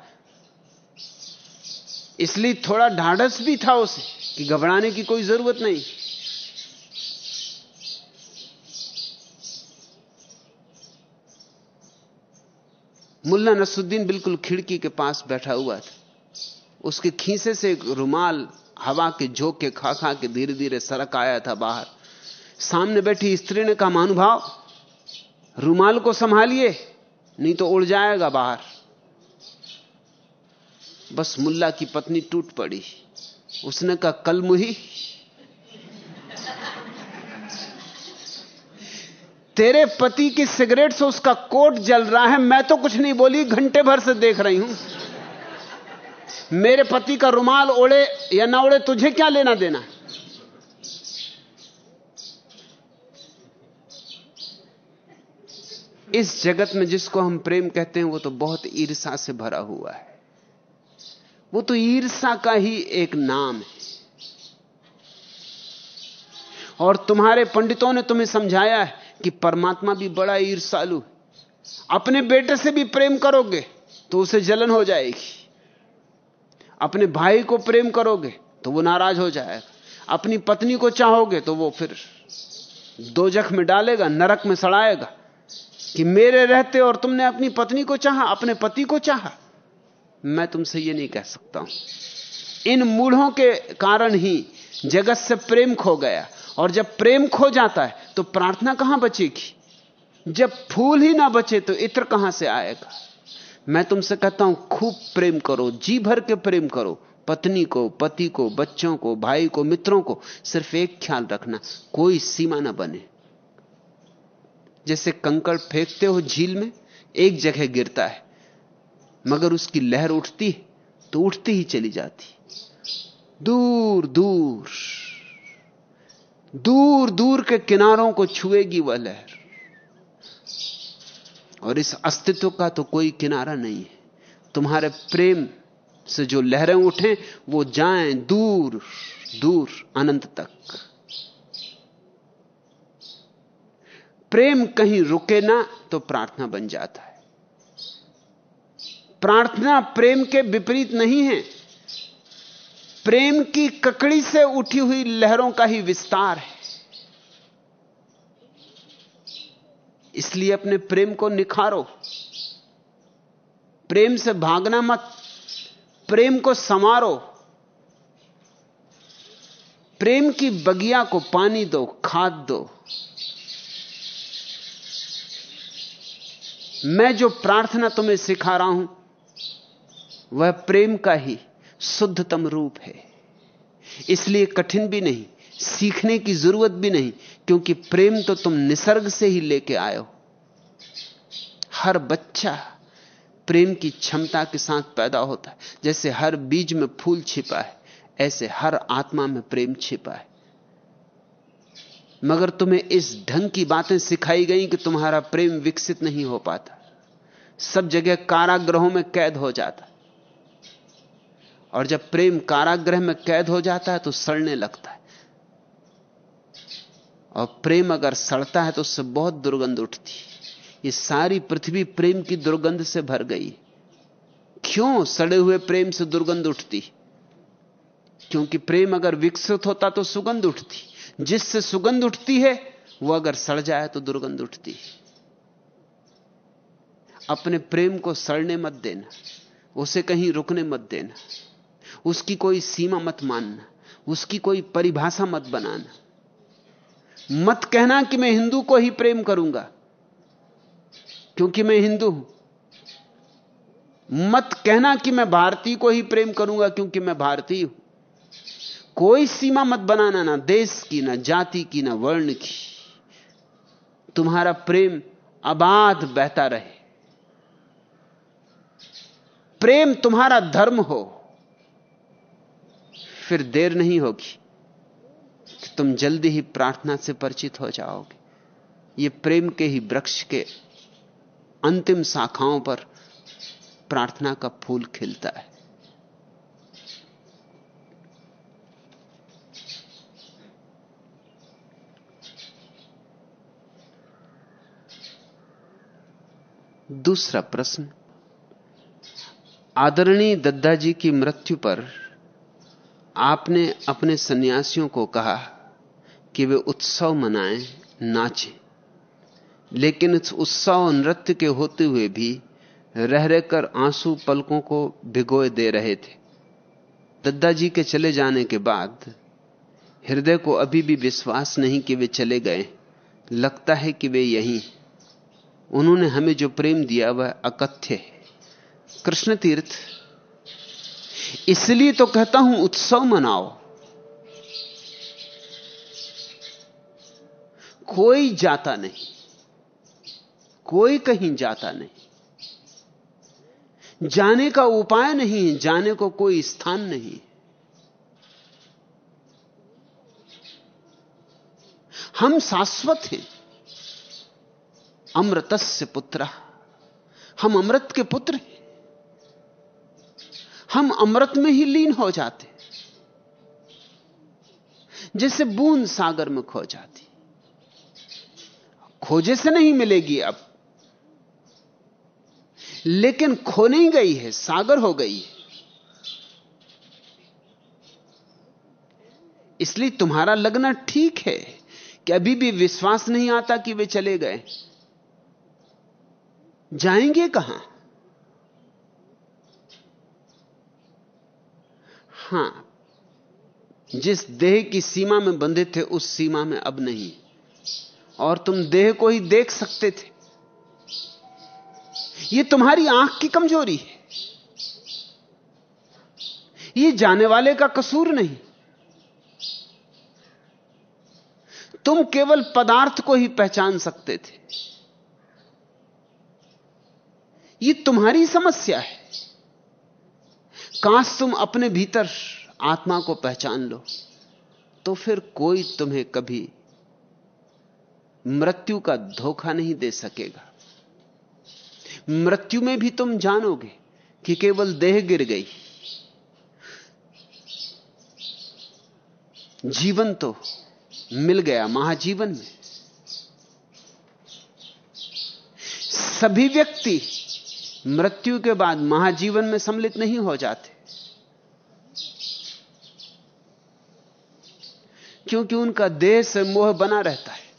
इसलिए थोड़ा ढाढ़स भी था उसे कि घबराने की कोई ज़रूरत नहीं। मुल्ला नसुद्दीन बिल्कुल खिड़की के पास बैठा हुआ था। उसके खीसे से एक रुमाल हवा के झोंके खा खा के धीरे धीरे सरक आया था बाहर। सामने बैठी स्त्री ने कहा, मानुभाव, रुमाल को संभालिए, नहीं तो उड़ जाएगा बाहर। बस मुल्ला की पत्नी टूट पड़ी। उसने कहा, कल मुही तेरे पति की सिगरेट से उसका कोट जल रहा है, मैं तो कुछ नहीं बोली, घंटे भर से देख रही हूँ। मेरे पति का रुमाल ओढ़े या ना ओढ़े, तुझे क्या लेना देना इस जगत में जिसको हम प्रेम कहते हैं, वो तो बहुत ईर्षा से भरा हुआ है। वो तो ईर्षा का ही एक नाम है। और तुम्हारे पंडितों ने तुम्हें समझाया है कि परमात्मा भी बड़ा ईर्षालु अपने बेटे से भी प्रेम करोगे तो उसे जलन हो जाएगी। अपने भाई को प्रेम करोगे तो वो नाराज़ हो जाएगा। अपनी पत्नी को चाहोगे तो वो फिर दो जख में डालेगा, नरक में सड़ाएगा कि मेरे रहते और तुमने अपनी पत्नी को चाहा, अपने पति को चाहा। मैं तुमसे ये नहीं कह सकता हूँ। इन मूढ़ों के कारण ही जगत से प्रेम खो गया और जब प्रेम खो जाता है तो प्रार्थना कहाँ बचेगी? जब फूल ही ना बचे तो इत्र कहाँ से आएगा? मैं तुमसे कहता हूँ, खूब प्रेम करो, जी भर के प्रेम करो, पत्नी को, पति को, बच्चों को, भाई को, मित्रों को, सिर्फ़ एक ख्याल रखना, कोई सीमा ना बने। जैसे कंकड़ फेंकते हो झील में, एक जगह गिरता है, मगर उसकी लहर उठती तो उठती ही चली जाती दूर दूर। दूर दूर के किनारों को छुएगी वह लहर। और इस अस्तित्व का तो कोई किनारा नहीं है। तुम्हारे प्रेम से जो लहरें उठे, वो जाएँ दूर दूर, अनंत तक। प्रेम कहीं रुके ना तो प्रार्थना बन जाता है। प्रार्थना प्रेम के विपरीत नहीं है। प्रेम की ककड़ी से उठी हुई लहरों का ही विस्तार है। इसलिए अपने प्रेम को निखारो। प्रेम से भागना मत। प्रेम को समारो प्रेम की बगिया को पानी दो, खाद दो। मैं जो प्रार्थना तुम्हें सिखा रहा हूँ, वह प्रेम का ही शुद्धतम रूप है। इसलिए कठिन भी नहीं, सीखने की ज़रूरत भी नहीं, क्योंकि प्रेम तो तुम निसर्ग से ही लेके आए हो। हर बच्चा प्रेम की क्षमता के साथ पैदा होता है। जैसे हर बीज में फूल छिपा है, ऐसे हर आत्मा में प्रेम छिपा है। मगर तुम्हें इस ढंग की बातें सिखाई गई कि तुम्हारा प्रेम विकसित नहीं हो पाता। सब जगह कारागृहों में कैद हो जाता। और जब प्रेम कारागृह में कैद हो जाता है तो सड़ने लगता है। और प्रेम अगर सड़ता है तो उससे बहुत दुर्गंध उठती ये सारी पृथ्वी प्रेम की दुर्गंध से भर गई। क्यों सड़े हुए प्रेम से दुर्गंध उठती? क्योंकि प्रेम अगर विकसित होता तो सुगंध उठती। जिससे सुगंध उठती है, वो अगर सड़ जाए तो दुर्गंध उठती अपने प्रेम को सड़ने मत देना। उसे कहीं रुकने मत देना। उसकी कोई सीमा मत मानना, उसकी कोई परिभाषा मत बनाना। मत कहना कि मैं हिंदू को ही प्रेम करूँगा, क्योंकि मैं हिंदू हूँ। मत कहना कि मैं भारतीय को ही प्रेम करूँगा, क्योंकि मैं भारतीय हूँ। कोई सीमा मत बनाना, ना देश की, ना जाति की, ना वर्ण की। तुम्हारा प्रेम अबाध बहता रहे। प्रेम तुम्हारा धर्म हो। फिर देर नहीं होगी कि तुम जल्दी ही प्रार्थना से परिचित हो जाओगे। ये प्रेम के ही वृक्ष के अंतिम शाखाओं पर प्रार्थना का फूल खिलता है। दूसरा प्रश्न, आदरणीय दद्दा जी की मृत्यु पर आपने अपने सन्यासियों को कहा कि वे उत्सव मनाएँ, नाचें। लेकिन इस उत्सव नृत्य के होते हुए भी रह रहकर आँसू पलकों को भिगोए दे रहे थे। दद्दा जी के चले जाने के बाद हृदय को अभी भी विश्वास नहीं कि वे चले गए। लगता है कि वे यहीं उन्होंने हमें जो प्रेम दिया वह अकथ्य है। कृष्ण तीर्थ इसलिए तो कहता हूँ, उत्सव मनाओ। कोई जाता नहीं। कोई कहीं जाता नहीं। जाने का उपाय नहीं है जाने को कोई स्थान नहीं। हम शाश्वत हैं। अमृतस्य पुत्र। हम अमृत के पुत्र हैं। हम अमृत में ही लीन हो जाते जैसे बूंद सागर में खो जाती। खोजे से नहीं मिलेगी अब। लेकिन खो नहीं गई है, सागर हो गई है। इसलिए तुम्हारा लगना ठीक है कि अभी भी विश्वास नहीं आता कि वे चले गए। जाएँगे कहाँ? हाँ, जिस देह की सीमा में बंधे थे, उस सीमा में अब नहीं। और तुम देह को ही देख सकते थे। यह तुम्हारी आँख की कमज़ोरी है। यह जाने वाले का कसूर नहीं। तुम केवल पदार्थ को ही पहचान सकते थे। यह तुम्हारी समस्या है। काश तुम अपने भीतर आत्मा को पहचान लो तो फिर कोई तुम्हें कभी मृत्यु का धोखा नहीं दे सकेगा। मृत्यु में भी तुम जानोगे कि केवल देह गिर गई। जीवन तो मिल गया महाजीवन में। सभी व्यक्ति मृत्यु के बाद महाजीवन में सम्मिलित नहीं हो जाते। क्योंकि उनका देह से मोह बना रहता है।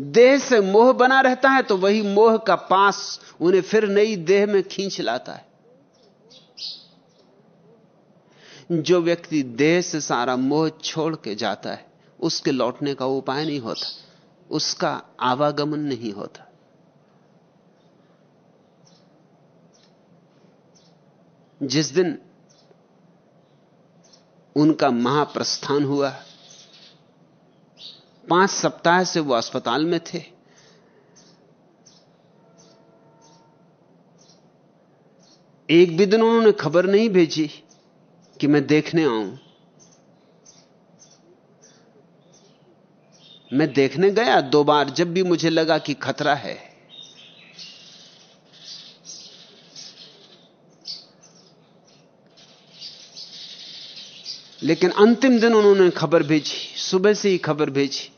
देह से मोह बना रहता है तो वही मोह का पास उन्हें फिर नई देह में खींच लाता है। जो व्यक्ति देह से सारा मोह छोड़ के जाता है, उसके लौटने का उपाय नहीं होता। उसका आवागमन नहीं होता। जिस दिन उनका महाप्रस्थान हुआ, पाँच सप्ताह से वो अस्पताल में थे। एक भी दिन उन्होंने खबर नहीं भेजी कि मैं देखने आऊँ। मैं देखने गया दो बार, जब भी मुझे लगा कि खतरा है। लेकिन अंतिम दिन उन्होंने खबर भेजी, सुबह से ही खबर भेजी।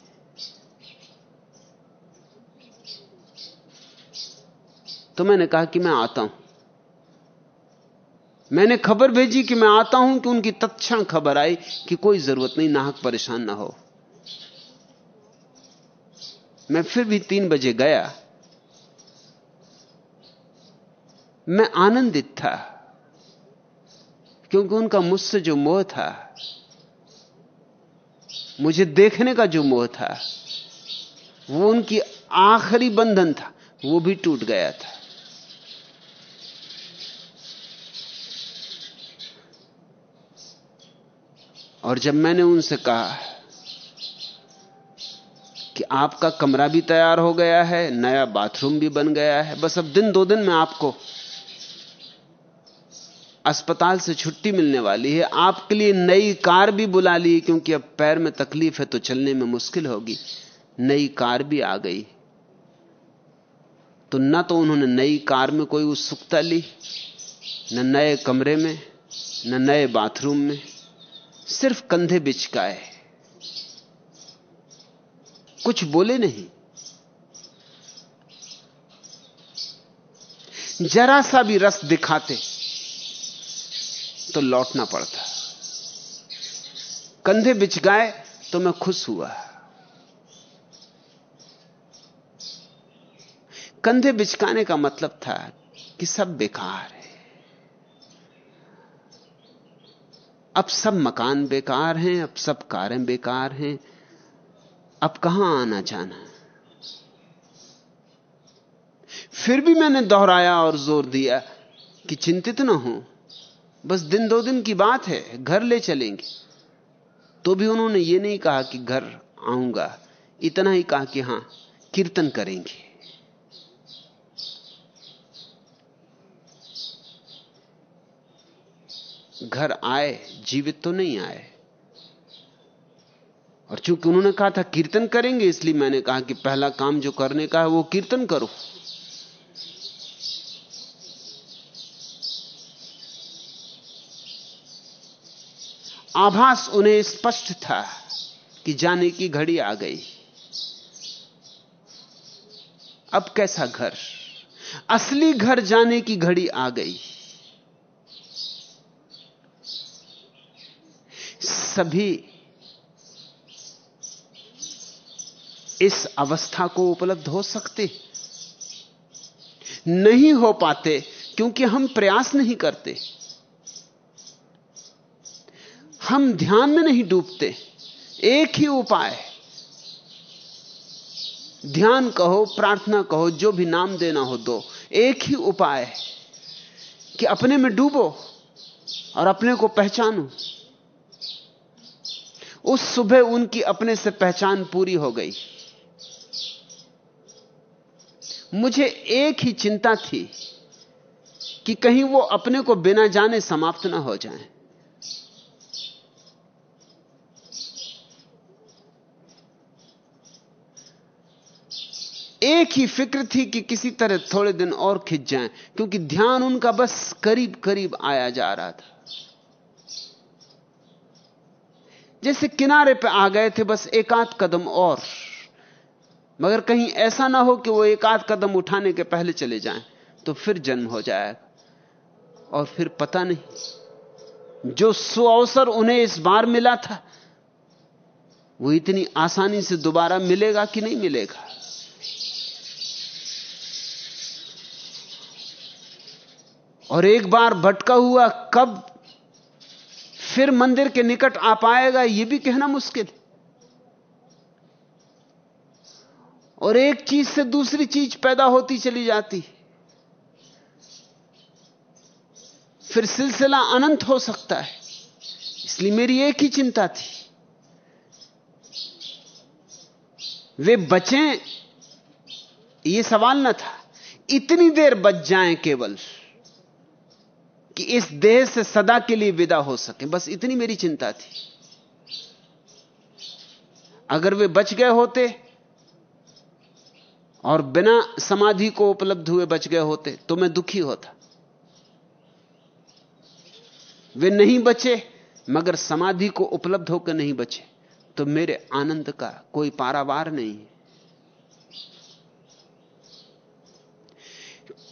तो मैंने कहा कि मैं आता हूँ। मैंने खबर भेजी कि मैं आता हूँ कि उनकी तत्क्षण खबर आई कि कोई ज़रूरत नहीं, नाहक परेशान ना हो। मैं फिर भी तीन बजे गया। मैं आनंदित था, क्योंकि उनका मुझसे जो मोह था, मुझे देखने का जो मोह था, वो उनकी आखिरी बंधन था, वो भी टूट गया था। और जब मैंने उनसे कहा कि आपका कमरा भी तैयार हो गया है, नया बाथरूम भी बन गया है। बस अब दिन दो दिन में आपको अस्पताल से छुट्टी मिलने वाली है। आपके लिए नई कार भी बुला ली, क्योंकि अब पैर में तकलीफ़ है तो चलने में मुश्किल होगी। नई कार भी आ गई। तो न तो उन्होंने नई कार में कोई उत्सुकता ली, न नए कमरे में, न नए बाथरूम में, सिर्फ़ कंधे बिचकाए। कुछ बोले नहीं। जरा सा भी रस दिखाते तो लौटना पड़ता। कंधे बिछ गए तो मैं खुश हुआ। कंधे बिचकाने का मतलब था कि सब बेकार है। अब सब मकान बेकार हैं, अब सब कारें बेकार हैं अब कहाँ आना जाना? फिर भी मैंने दोहराया और ज़ोर दिया कि चिंतित ना हो। बस दिन दो दिन की बात है, घर ले चलेंगे। तो भी उन्होंने ये नहीं कहा कि घर आऊँगा। इतना ही कहा कि हाँ, कीर्तन करेंगे। घर आए, जीवित तो नहीं आए। और चूँकि उन्होंने कहा था, कीर्तन करेंगे, इसलिए मैंने कहा कि पहला काम जो करने का है, वो कीर्तन करो। आभास उन्हें स्पष्ट था कि जाने की घड़ी आ गई। अब कैसा घर? असली घर जाने की घड़ी आ गई। सभी इस अवस्था को उपलब्ध हो सकते। नहीं हो पाते, क्योंकि हम प्रयास नहीं करते। हम ध्यान में नहीं डूबते, एक ही उपाय। ध्यान कहो, प्रार्थना कहो, जो भी नाम देना हो दो। एक ही उपाय कि अपने में डूबो और अपने को पहचानो। उस सुबह उनकी अपने से पहचान पूरी हो गई। मुझे एक ही चिंता थी कि कहीं वो अपने को बिना जाने समाप्त ना हो जाए। एक ही फ़िक्र थी कि किसी तरह थोड़े दिन और खिंच जाएँ, क्योंकि ध्यान उनका बस करीब करीब आया जा रहा था। जैसे किनारे पे आ गए थे, बस एक आध कदम और। मगर कहीं ऐसा ना हो कि वो एक आध कदम उठाने के पहले चले जाएँ तो फिर जन्म हो जाएगा। और फिर पता नहीं, जो सो अवसर उन्हें इस बार मिला था, वो इतनी आसानी से दोबारा मिलेगा कि नहीं मिलेगा? और एक बार भटका हुआ कब फिर मंदिर के निकट आ पाएगा यह भी कहना मुश्किल। है और एक चीज़ से दूसरी चीज़ पैदा होती चली जाती। फिर सिलसिला अनंत हो सकता है। इसलिए मेरी एक ही चिंता थी। वे बचें यह सवाल न था। इतनी देर बच जाएँ केवल कि इस देह से सदा के लिए विदा हो सके। बस इतनी मेरी चिंता थी। अगर वे बच गए होते और बिना समाधि को उपलब्ध हुए बच गए होते तो मैं दुखी होता। वे नहीं बचे, मगर समाधि को उपलब्ध होकर नहीं बचे तो मेरे आनंद का कोई पारावार नहीं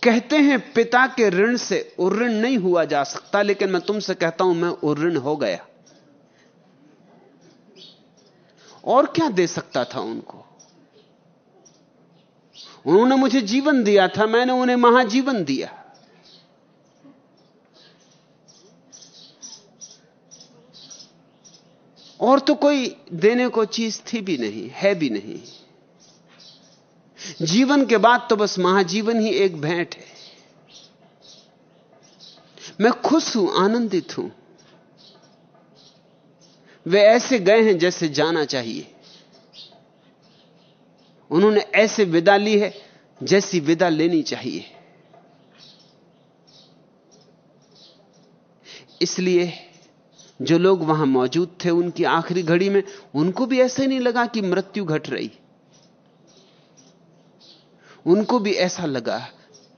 कहते हैं, पिता के ऋण से उऋण नहीं हुआ जा सकता, लेकिन मैं तुमसे कहता हूँ, मैं उऋण हो गया। और क्या दे सकता था उनको? उन्होंने मुझे जीवन दिया था, मैंने उन्हें महाजीवन दिया। और तो कोई देने को चीज़ थी भी नहीं, है भी नहीं। जीवन के बाद तो बस महाजीवन ही एक भेंट है। मैं खुश हूँ, आनंदित हूँ। वे ऐसे गए हैं जैसे जाना चाहिए। उन्होंने ऐसे विदा ली है जैसी विदा लेनी चाहिए। इसलिए जो लोग वहाँ मौजूद थे उनकी आखिरी घड़ी में उनको भी ऐसे नहीं लगा कि मृत्यु घट रही। उनको भी ऐसा लगा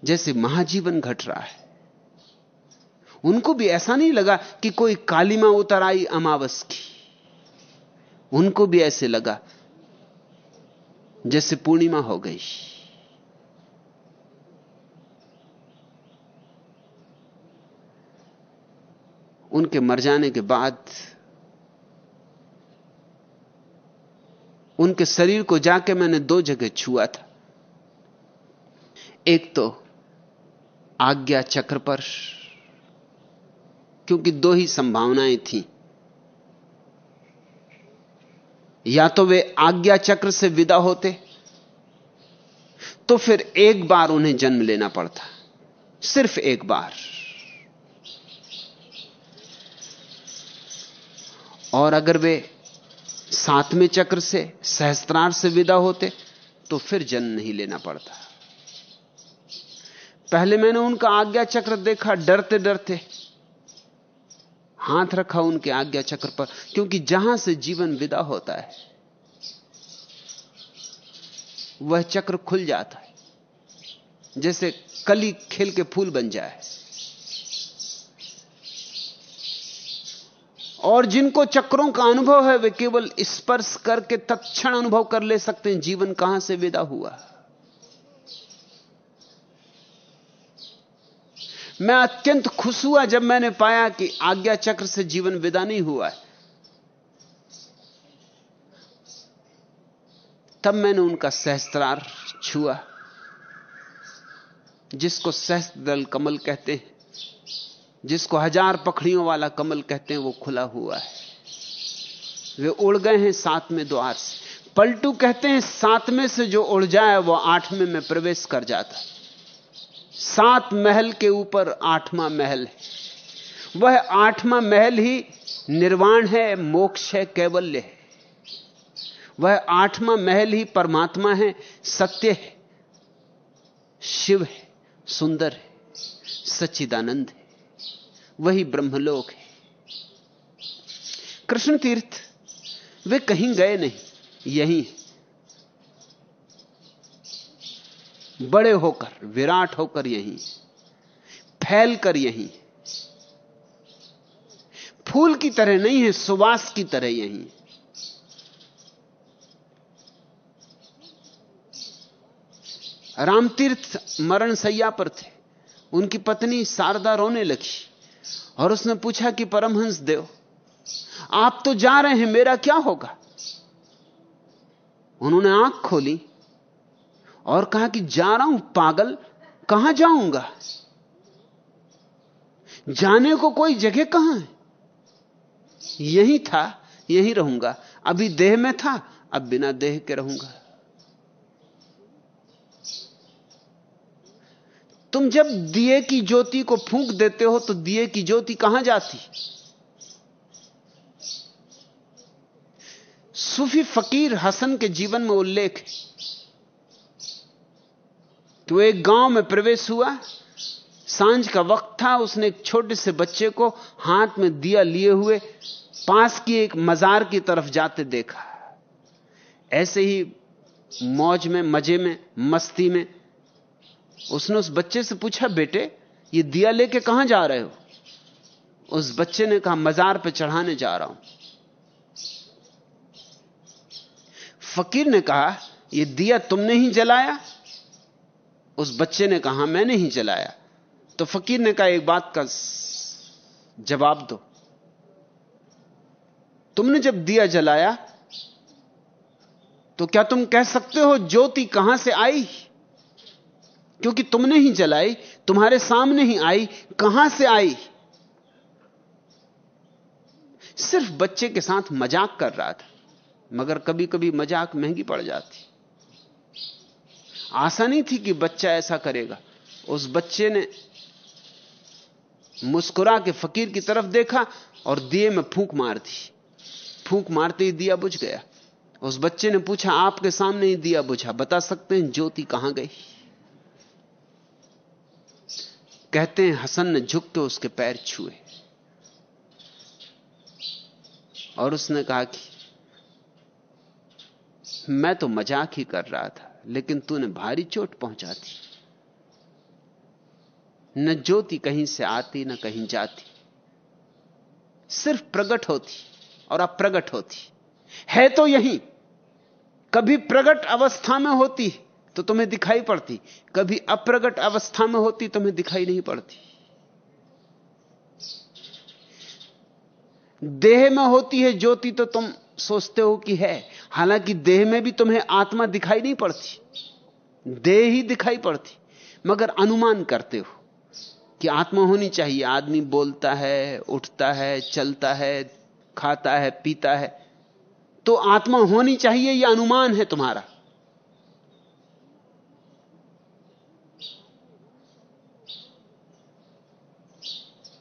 जैसे महाजीवन घट रहा है। उनको भी ऐसा नहीं लगा कि कोई कालिमा उतर आई अमावस की। उनको भी ऐसे लगा जैसे पूर्णिमा हो गई। उनके मर जाने के बाद, उनके शरीर को जाके मैंने दो जगह छुआ था। एक तो आज्ञा चक्र पर, क्योंकि दो ही संभावनाएँ थी। या तो वे आज्ञा चक्र से विदा होते तो फिर एक बार उन्हें जन्म लेना पड़ता, सिर्फ़ एक बार। और अगर वे सातवें चक्र से, सहस्त्रार से विदा होते तो फिर जन्म नहीं लेना पड़ता। पहले मैंने उनका आज्ञा चक्र देखा डरते डरते हाथ रखा उनके आज्ञा चक्र पर, क्योंकि जहाँ से जीवन विदा होता है, वह चक्र खुल जाता है। जैसे कली खिल के फूल बन जाए। और जिनको चक्रों का अनुभव है, वे केवल स्पर्श करके तत्क्षण अनुभव कर ले सकते हैं, जीवन कहाँ से विदा हुआ। मैं अत्यंत खुश हुआ जब मैंने पाया कि आज्ञा चक्र से जीवन विदा नहीं हुआ है। तब मैंने उनका सहस्त्रार छुआ, जिसको सहस्त्रदल कमल कहते हैं, जिसको हज़ार पखड़ियों वाला कमल कहते हैं, वो खुला हुआ है। वे उड़ गए हैं सातवें द्वार से। पलटू कहते हैं सातवें से जो उड़ जाए, वो आठवें में प्रवेश कर जाता। सात महल के ऊपर आठवां महल है। वह आठवां महल ही निर्वाण है, मोक्ष है, कैवल्य है। वह आठवां महल ही परमात्मा है, सत्य है, शिव है, सुंदर है, सच्चिदानंद है। वही ब्रह्मलोक है। कृष्ण तीर्थ, वे कहीं गए नहीं, यही बड़े होकर, विराट होकर यहीं, फैल कर यहीं, फूल की तरह नहीं है, सुवास की तरह यहीं। रामतीर्थ मरण सैया पर थे। उनकी पत्नी शारदा रोने लगी और उसने पूछा कि परमहंस देव, आप तो जा रहे हैं, मेरा क्या होगा? उन्होंने आँख खोली। और कहा कि जा रहा हूँ, पागल, कहाँ जाऊँगा? जाने को कोई जगह कहाँ है? यही था, यही रहूँगा। अभी देह में था, अब बिना देह के रहूँगा। तुम जब दिए की ज्योति को फूंक देते हो तो दिए की ज्योति कहाँ जाती? सूफी फकीर हसन के जीवन में उल्लेख है। वो एक गाँव में प्रवेश हुआ। साँझ का वक्त था, उसने एक छोटे से बच्चे को हाथ में दिया लिए हुए, पास की एक मजार की तरफ़ जाते देखा। ऐसे ही मौज में, मज़े में, मस्ती में उसने उस बच्चे से पूछा, बेटे, ये दिया लेके कहाँ जा रहे हो? उस बच्चे ने कहा, मजार पे चढ़ाने जा रहा हूँ। फकीर ने कहा यह दिया तुमने ही जलाया? उस बच्चे ने कहा, मैं नहीं जलाया। तो फकीर ने कहा, एक बात का जवाब दो। तुमने जब दिया जलाया तो क्या तुम कह सकते हो, ज्योति कहाँ से आई? क्योंकि तुमने ही जलाई, तुम्हारे सामने ही आई, कहाँ से आई? सिर्फ़ बच्चे के साथ मज़ाक कर रहा था, मगर कभी कभी मज़ाक महँगी पड़ जाती। आशा नहीं थी कि बच्चा ऐसा करेगा। उस बच्चे ने मुस्कुरा के फकीर की तरफ़ देखा और दिए में फूंक मार दी। फूंक मारते ही दिया बुझ गया। उस बच्चे ने पूछा, आपके सामने ही दिया बुझा, बता सकते हैं ज्योति कहाँ गई? कहते हैं, हसन ने झुक के उसके पैर छुए। और उसने कहा कि, मैं तो मज़ाक ही कर रहा था। लेकिन तूने भारी चोट पहुँचा दी। न ज्योति कहीं से आती, न कहीं जाती। सिर्फ़ प्रकट होती और अप्रगट होती। है तो यही। कभी प्रगट अवस्था में होती तो तुम्हें दिखाई पड़ती। कभी अप्रगट अवस्था में होती तुम्हें दिखाई नहीं पड़ती। देह में होती है ज्योति तो तुम सोचते हो कि है। हालाँकि देह में भी तुम्हें आत्मा दिखाई नहीं पड़ती। देह ही दिखाई पड़ती। मगर अनुमान करते हो कि आत्मा होनी चाहिए। आदमी बोलता है, उठता है, चलता है, खाता है, पीता है। तो आत्मा होनी चाहिए यह अनुमान है तुम्हारा।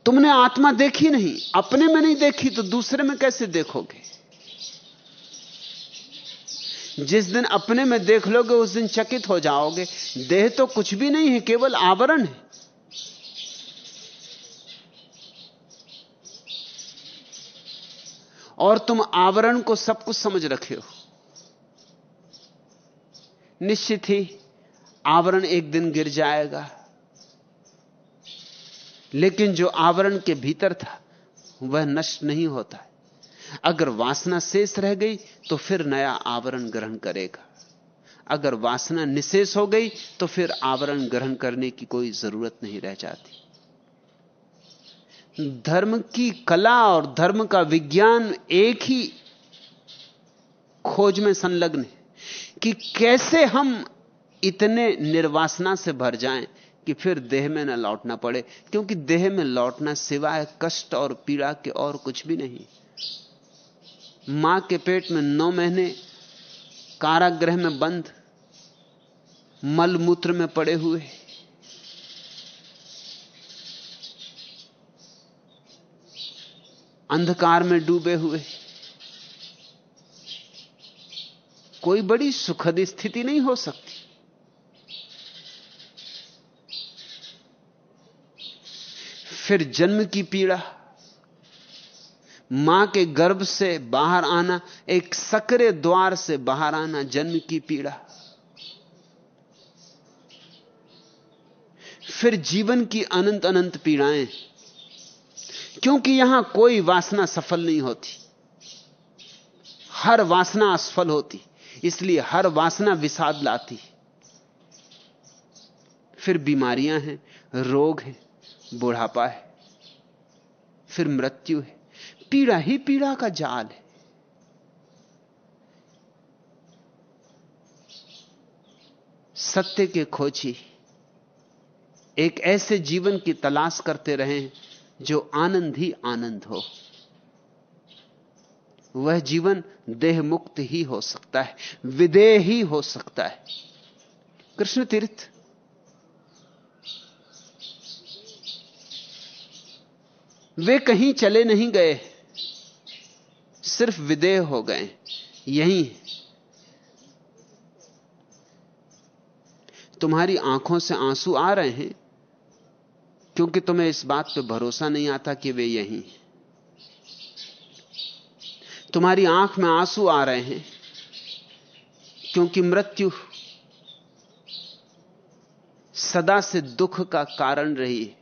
तुमने आत्मा देखी नहीं। अपने में नहीं देखी तो दूसरे में कैसे देखोगे? जिस दिन अपने में देख लोगे, उस दिन चकित हो जाओगे। देह तो कुछ भी नहीं है, केवल आवरण है। और तुम आवरण को सब कुछ समझ रखे हो। निश्चित ही आवरण एक दिन गिर जाएगा। लेकिन जो आवरण के भीतर था, वह नष्ट नहीं होता है। अगर वासना शेष रह गई तो फिर नया आवरण ग्रहण करेगा। अगर वासना निशेष हो गई तो फिर आवरण ग्रहण करने की कोई ज़रूरत नहीं रह जाती। धर्म की कला और धर्म का विज्ञान एक ही खोज में संलग्न है कि कैसे हम इतने निर्वासना से भर जाएँ कि फिर देह में न लौटना पड़े, क्योंकि देह में लौटना सिवाय कष्ट और पीड़ा के और कुछ भी नहीं। माँ के पेट में नौ महीने, कारागृह में बंद, मलमूत्र में पड़े हुए। अंधकार में डूबे हुए। कोई बड़ी सुखद स्थिति नहीं हो सकती। फिर जन्म की पीड़ा माँ के गर्भ से बाहर आना, एक सकरे द्वार से बाहर आना जन्म की पीड़ा। फिर जीवन की अनंत अनंत पीड़ाएँ। क्योंकि यहाँ कोई वासना सफल नहीं होती। हर वासना असफल होती, इसलिए हर वासना विषाद लाती। फिर बीमारियाँ हैं, रोग है, बुढ़ापा है, फिर मृत्यु है। पीड़ा ही पीड़ा का जाल है। सत्य के खोजी एक ऐसे जीवन की तलाश करते रहे जो आनंद ही आनंद हो। वह जीवन देह मुक्त ही हो सकता है, विदेह ही हो सकता है। कृष्ण तीर्थ। वे कहीं चले नहीं गए। सिर्फ़ विदेह हो गए। यही तुम्हारी आँखों से आँसू आ रहे हैं, क्योंकि तुम्हें इस बात पे भरोसा नहीं आता कि वे यहीं तुम्हारी आँख में आँसू आ रहे हैं, क्योंकि मृत्यु सदा से दुख का कारण रही है।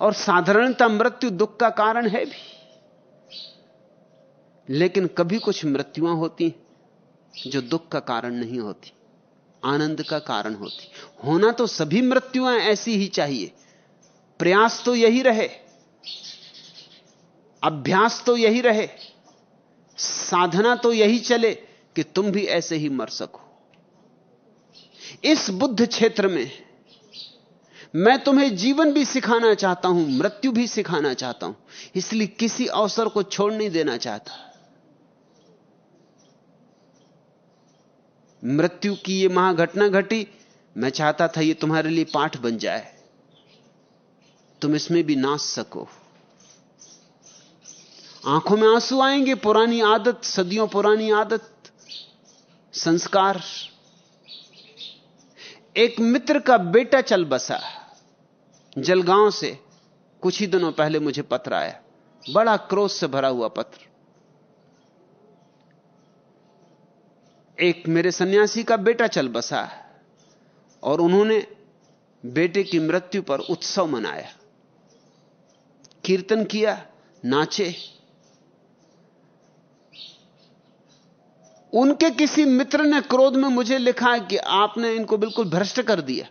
और साधारणता मृत्यु दुख का कारण है भी। लेकिन कभी कुछ मृत्युआं होती जो दुख का कारण नहीं होती, आनंद का कारण होती। होना तो सभी मृत्युआं ऐसी ही चाहिए। प्रयास तो यही रहे, अभ्यास तो यही रहे, साधना तो यही चले कि तुम भी ऐसे ही मर सको। इस बुद्ध क्षेत्र में मैं तुम्हें जीवन भी सिखाना चाहता हूँ, मृत्यु भी सिखाना चाहता हूँ, इसलिए किसी अवसर को छोड़ नहीं देना चाहता। मृत्यु की यह महाघटना घटी, मैं चाहता था यह तुम्हारे लिए पाठ बन जाए। तुम इसमें भी नाच सको। आँखों में आँसू आएँगे, पुरानी आदत, सदियों पुरानी आदत, संस्कार। एक मित्र का बेटा चल बसा, जलगांव से, कुछ ही दिनों पहले मुझे पत्र आया। बड़ा क्रोध से भरा हुआ पत्र। एक मेरे सन्यासी का बेटा चल बसा और उन्होंने बेटे की मृत्यु पर उत्सव मनाया। कीर्तन किया, नाचे। उनके किसी मित्र ने क्रोध में मुझे लिखा कि आपने इनको बिल्कुल भ्रष्ट कर दिया।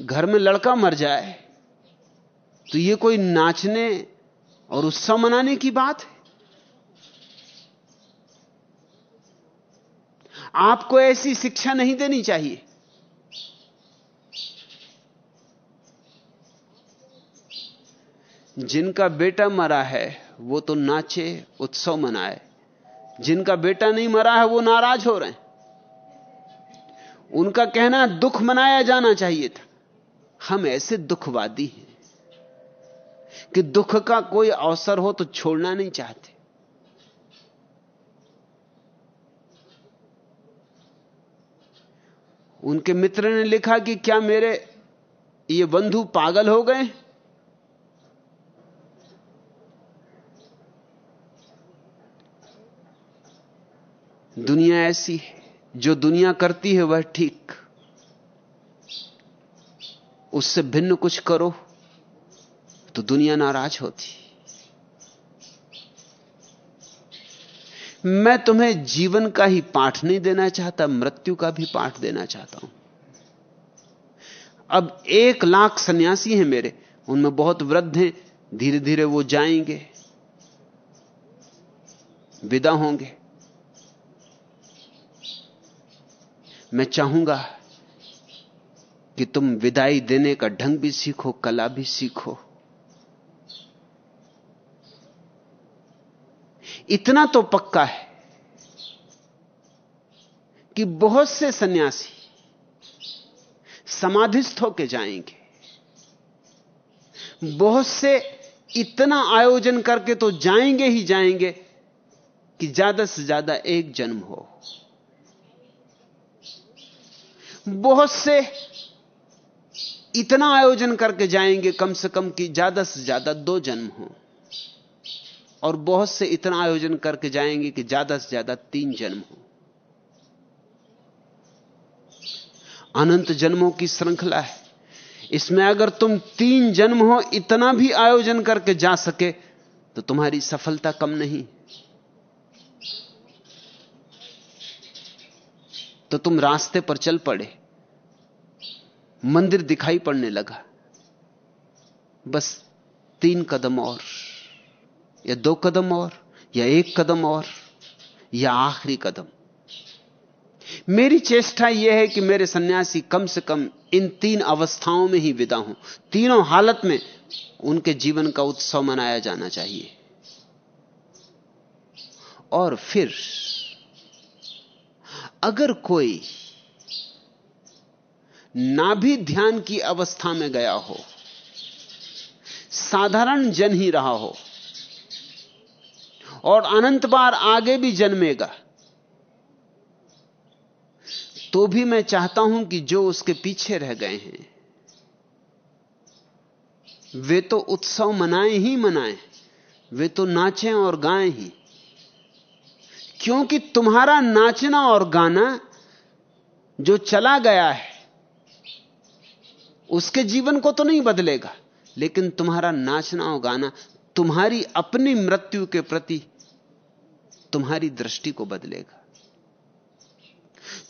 घर में लड़का मर जाए तो यह कोई नाचने और उत्सव मनाने की बात है? आपको ऐसी शिक्षा नहीं देनी चाहिए। जिनका बेटा मरा है, वो तो नाचे, उत्सव मनाए। जिनका बेटा नहीं मरा है, वो नाराज़ हो रहे हैं। उनका कहना, दुख मनाया जाना चाहिए था। हम ऐसे दुखवादी हैं कि दुख का कोई अवसर हो तो छोड़ना नहीं चाहते। उनके मित्र ने लिखा कि क्या मेरे ये बंधु पागल हो गए? दुनिया ऐसी है, जो दुनिया करती है वह ठीक। उससे भिन्न कुछ करो तो दुनिया नाराज़ होती। मैं तुम्हें जीवन का ही पाठ नहीं देना चाहता, मृत्यु का भी पाठ देना चाहता हूँ। अब एक लाख सन्यासी हैं मेरे, उनमें बहुत वृद्ध हैं धीरे धीरे वो जाएँगे, विदा होंगे। मैं चाहूँगा कि तुम विदाई देने का ढंग भी सीखो, कला भी सीखो। इतना तो पक्का है कि बहुत से सन्यासी समाधिस्थ होके जाएँगे। बहुत से इतना आयोजन करके तो जाएँगे ही जाएँगे कि ज़्यादा से ज़्यादा एक जन्म हो। बहुत से इतना आयोजन करके जाएँगे कम से कम कि ज़्यादा से ज़्यादा दो जन्म हो। और बहुत से इतना आयोजन करके जाएँगे कि ज़्यादा से ज़्यादा तीन जन्म हो। अनंत जन्मों की श्रृंखला है। इसमें अगर तुम तीन जन्म हो, इतना भी आयोजन करके जा सके तो तुम्हारी सफलता कम नहीं। तो तुम रास्ते पर चल पड़े। मंदिर दिखाई पड़ने लगा। बस तीन कदम और। या दो कदम और, या एक कदम और, या आखिरी कदम। मेरी चेष्टा यह है कि मेरे सन्यासी कम से कम इन तीन अवस्थाओं में ही विदा हों। तीनों हालत में उनके जीवन का उत्सव मनाया जाना चाहिए। और फिर, अगर कोई ना भी ध्यान की अवस्था में गया हो, साधारण जन ही रहा हो और अनंत बार आगे भी जन्मेगा। तो भी मैं चाहता हूँ कि जो उसके पीछे रह गए हैं, वे तो उत्सव मनाएँ ही मनाएँ, वे तो नाचें और गाएँ ही। क्योंकि तुम्हारा नाचना और गाना जो चला गया है, उसके जीवन को तो नहीं बदलेगा, लेकिन तुम्हारा नाचना और गाना, तुम्हारी अपनी मृत्यु के प्रति तुम्हारी दृष्टि को बदलेगा।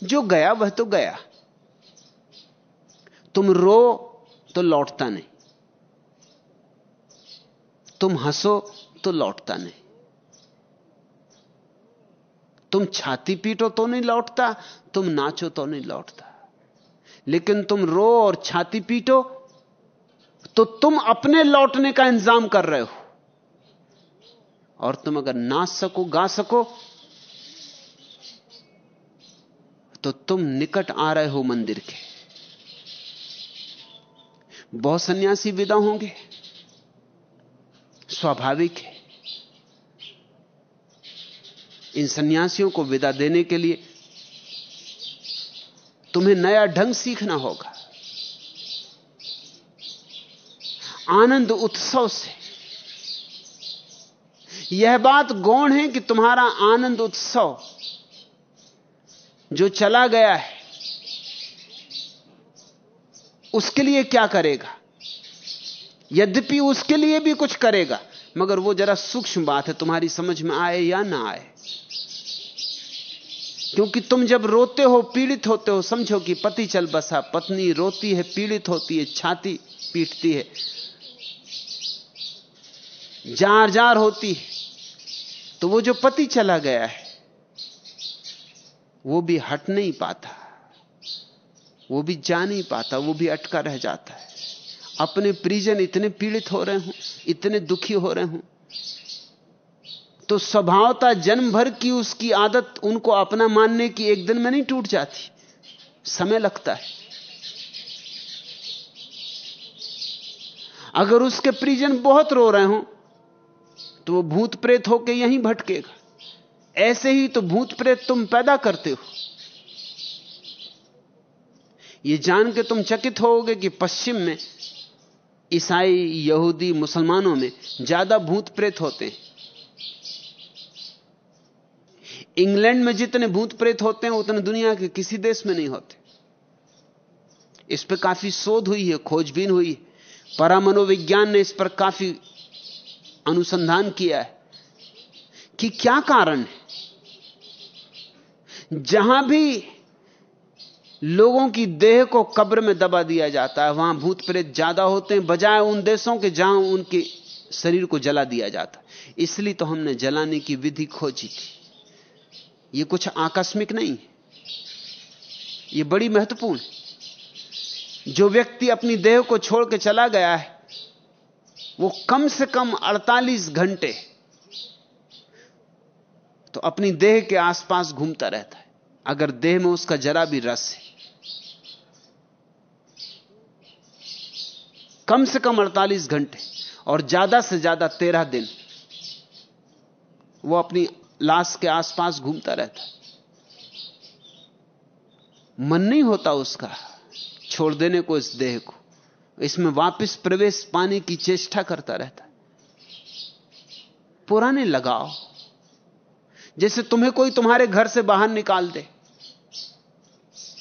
जो गया, वह तो गया। तुम रो तो लौटता नहीं। तुम हंसो तो लौटता नहीं। तुम छाती पीटो तो नहीं लौटता, तुम नाचो तो नहीं लौटता। लेकिन तुम रो और छाती पीटो तो तुम अपने लौटने का इंतज़ाम कर रहे हो। और तुम अगर नाच सको, गा सको तो तुम निकट आ रहे हो मंदिर के। बहुत सन्यासी विदा होंगे, स्वाभाविक है। इन सन्यासियों को विदा देने के लिए तुम्हें नया ढंग सीखना होगा। आनंद उत्सव से यह बात गौण है कि तुम्हारा आनंद उत्सव जो चला गया है, उसके लिए क्या करेगा? यद्यपि उसके लिए भी कुछ करेगा, मगर वो जरा सूक्ष्म बात है, तुम्हारी समझ में आए या ना आए? क्योंकि तुम जब रोते हो, पीड़ित होते हो, समझो कि पति चल बसा, पत्नी रोती है, पीड़ित होती है, छाती पीटती है जार जार होती है तो वो जो पति चला गया है, वो भी हट नहीं पाता, वो भी जा नहीं पाता, वो भी अटका रह जाता है। अपने परिजन इतने पीड़ित हो रहे हूँ, इतने दुखी हो रहे हूँ तो स्वभावता जन्म भर की उसकी आदत उनको अपना मानने की एक दिन में नहीं टूट जाती। समय लगता है। अगर उसके परिजन बहुत रो रहे हो तो वो भूत प्रेत होकर यहीं भटकेगा। ऐसे ही तो भूत प्रेत तुम पैदा करते हो। ये जान के तुम चकित होगे कि पश्चिम में, ईसाई, यहूदी, मुसलमानों में ज़्यादा भूत प्रेत होते हैं। इंग्लैंड में जितने भूत प्रेत होते हैं, उतने दुनिया के किसी देश में नहीं होते। इस पर काफ़ी शोध हुई है, खोजबीन हुई है। परामनोविज्ञान ने इस पर काफ़ी अनुसंधान किया है कि क्या कारण है? जहाँ भी लोगों की देह को कब्र में दबा दिया जाता है, वहाँ भूत प्रेत ज़्यादा होते हैं, बजाय उन देशों के जहाँ उनके शरीर को जला दिया जाता इसलिए तो हमने जलाने की विधि खोजी थी। यह कुछ आकस्मिक नहीं यह बड़ी महत्वपूर्ण जो व्यक्ति अपनी देह को छोड़ के चला गया है वो कम से कम 48 घंटे तो अपनी देह के आसपास घूमता रहता है। अगर देह में उसका जरा भी रस है, कम से कम 48 घंटे और ज़्यादा से ज़्यादा तेरह दिन वो अपनी लाश के आसपास घूमता रहता मन नहीं होता उसका, छोड़ देने को इस देह को। इसमें वापस प्रवेश पाने की चेष्टा करता रहता पुराने लगाओ जैसे तुम्हें कोई तुम्हारे घर से बाहर निकाल दे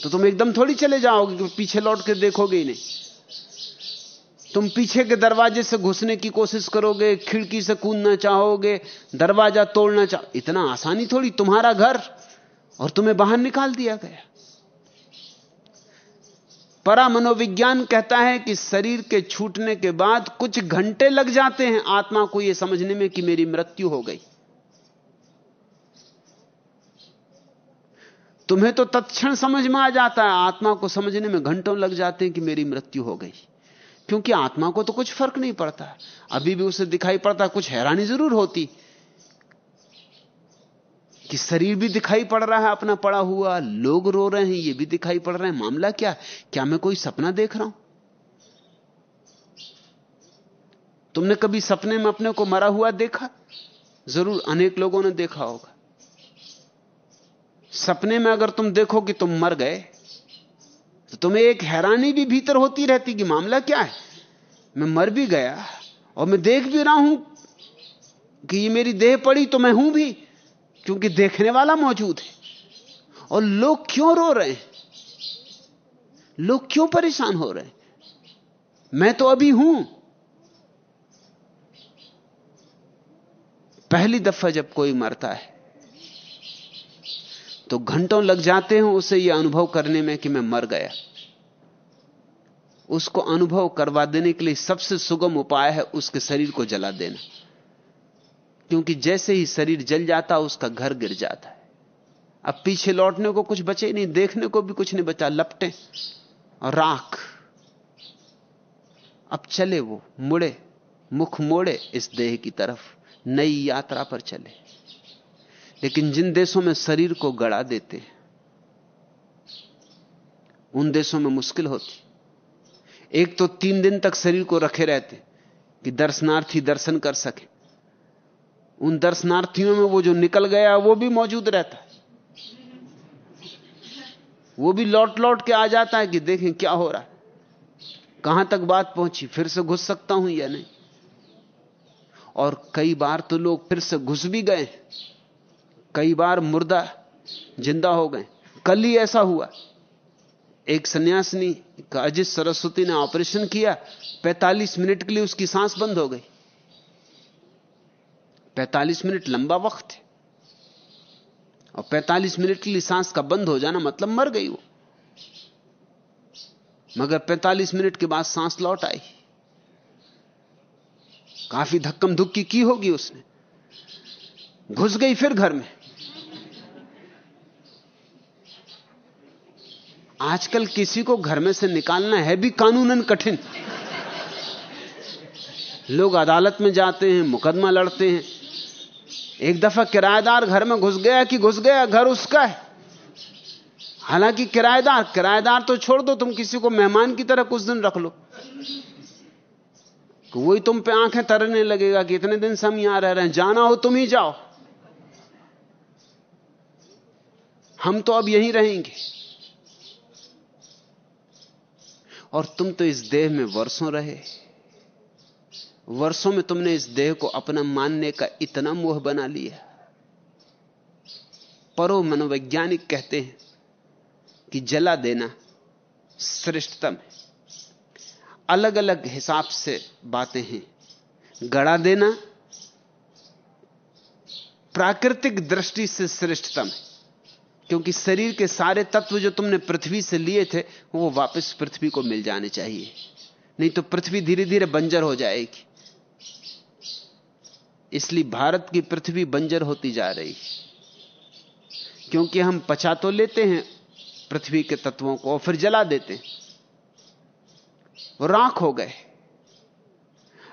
तो तुम एकदम थोड़ी चले जाओगे कि पीछे लौट के देखोगे ही नहीं। तुम पीछे के दरवाजे से घुसने की कोशिश करोगे, खिड़की से कूदना चाहोगे, दरवाज़ा तोड़ना चाहो, इतना आसानी थोड़ी तुम्हारा घर और तुम्हें बाहर निकाल दिया गया। परा मनोविज्ञान कहता है कि शरीर के छूटने के बाद कुछ घंटे लग जाते हैं आत्मा को यह समझने में कि मेरी मृत्यु हो गई। तुम्हें तो तत्क्षण समझ में आ जाता है, आत्मा को समझने में घंटों लग जाते हैं कि मेरी मृत्यु हो गई। क्योंकि आत्मा को तो कुछ फ़र्क नहीं पड़ता। अभी भी उसे दिखाई पड़ता, कुछ हैरानी ज़रूर होती। कि शरीर भी दिखाई पड़ रहा है अपना पड़ा हुआ, लोग रो रहे हैं, ये भी दिखाई पड़ रहे हैं। मामला क्या क्या मैं कोई सपना देख रहा हूँ? तुमने कभी सपने में अपने को मरा हुआ देखा? ज़रूर, अनेक लोगों ने देखा होगा। सपने में अगर तुम देखो कि तुम मर गए तो तुम्हें एक हैरानी भी भीतर होती रहती कि मामला क्या है? मैं मर भी गया और मैं देख भी रहा हूँ कि ये मेरी देह पड़ी तो मैं हूँ भी। क्योंकि देखने वाला मौजूद है। और लोग क्यों रो रहे हैं? लोग क्यों परेशान हो रहे हैं? मैं तो अभी हूँ। पहली दफ़ा जब कोई मरता है तो घंटों लग जाते हैं उसे यह अनुभव करने में कि मैं मर गया। उसको अनुभव करवा देने के लिए सबसे सुगम उपाय है उसके शरीर को जला देना। क्योंकि जैसे ही शरीर जल जाता, उसका घर गिर जाता है। अब पीछे लौटने को कुछ बचे नहीं, देखने को भी कुछ नहीं बचा, लपटे और राख। अब चले वो, मुड़े, मुख मोड़े इस देह की तरफ़, नई यात्रा पर चले। लेकिन जिन देशों में शरीर को गड़ा देते, उन देशों में मुश्किल होती। एक तो तीन दिन तक शरीर को रखे रहते कि दर्शनार्थी दर्शन कर सके। उन दर्शनार्थियों में वो जो निकल गया, वो भी मौजूद रहता है। वो भी लौट लौट के आ जाता है कि देखें क्या हो रहा है। कहाँ तक बात पहुँची, फिर से घुस सकता हूँ या नहीं? और कई बार तो लोग फिर से घुस भी गए कई बार मुर्दा ज़िंदा हो गए कल ही ऐसा हुआ। एक सन्यासिनी का अजित सरस्वती ने ऑपरेशन किया 45 मिनट के लिए उसकी सांस बंद हो गई। 45 मिनट लंबा वक्त है। और 45 मिनट के लिए सांस का बंद हो जाना मतलब मर गई वो। मगर 45 मिनट के बाद सांस लौट आई। काफ़ी धक्कम धुक्की की होगी उसने। घुस गई फिर घर में। आजकल किसी को घर में से निकालना है भी कानूनन कठिन। लोग अदालत में जाते हैं, मुकदमा लड़ते हैं। एक दफ़ा किराएदार घर में घुस गया कि घुस गया, घर उसका है। हालाँकि किराएदार किराएदार तो छोड़ दो, तुम किसी को मेहमान की तरह कुछ दिन रख लो। तो वही तुम पे आँखें तरने लगेगा कि इतने दिन से हम यहाँ रह रहे हैं, जाना हो तुम ही जाओ। हम तो अब यहीं रहेंगे। और तुम तो इस देह में वर्षों रहे। वर्षों में तुमने इस देह को अपना मानने का इतना मोह बना लिया परो मनोवैज्ञानिक कहते हैं कि जला देना श्रेष्ठतम है। अलग अलग हिसाब से बातें हैं। गड़ा देना प्राकृतिक दृष्टि से श्रेष्ठतम है। क्योंकि शरीर के सारे तत्व जो तुमने पृथ्वी से लिए थे, वो वापस पृथ्वी को मिल जाने चाहिए। नहीं तो पृथ्वी धीरे धीरे बंजर हो जाएगी। इसलिए भारत की पृथ्वी बंजर होती जा रही है। क्योंकि हम पचा तो लेते हैं, पृथ्वी के तत्वों को और फिर जला देते हैं। राख हो गए।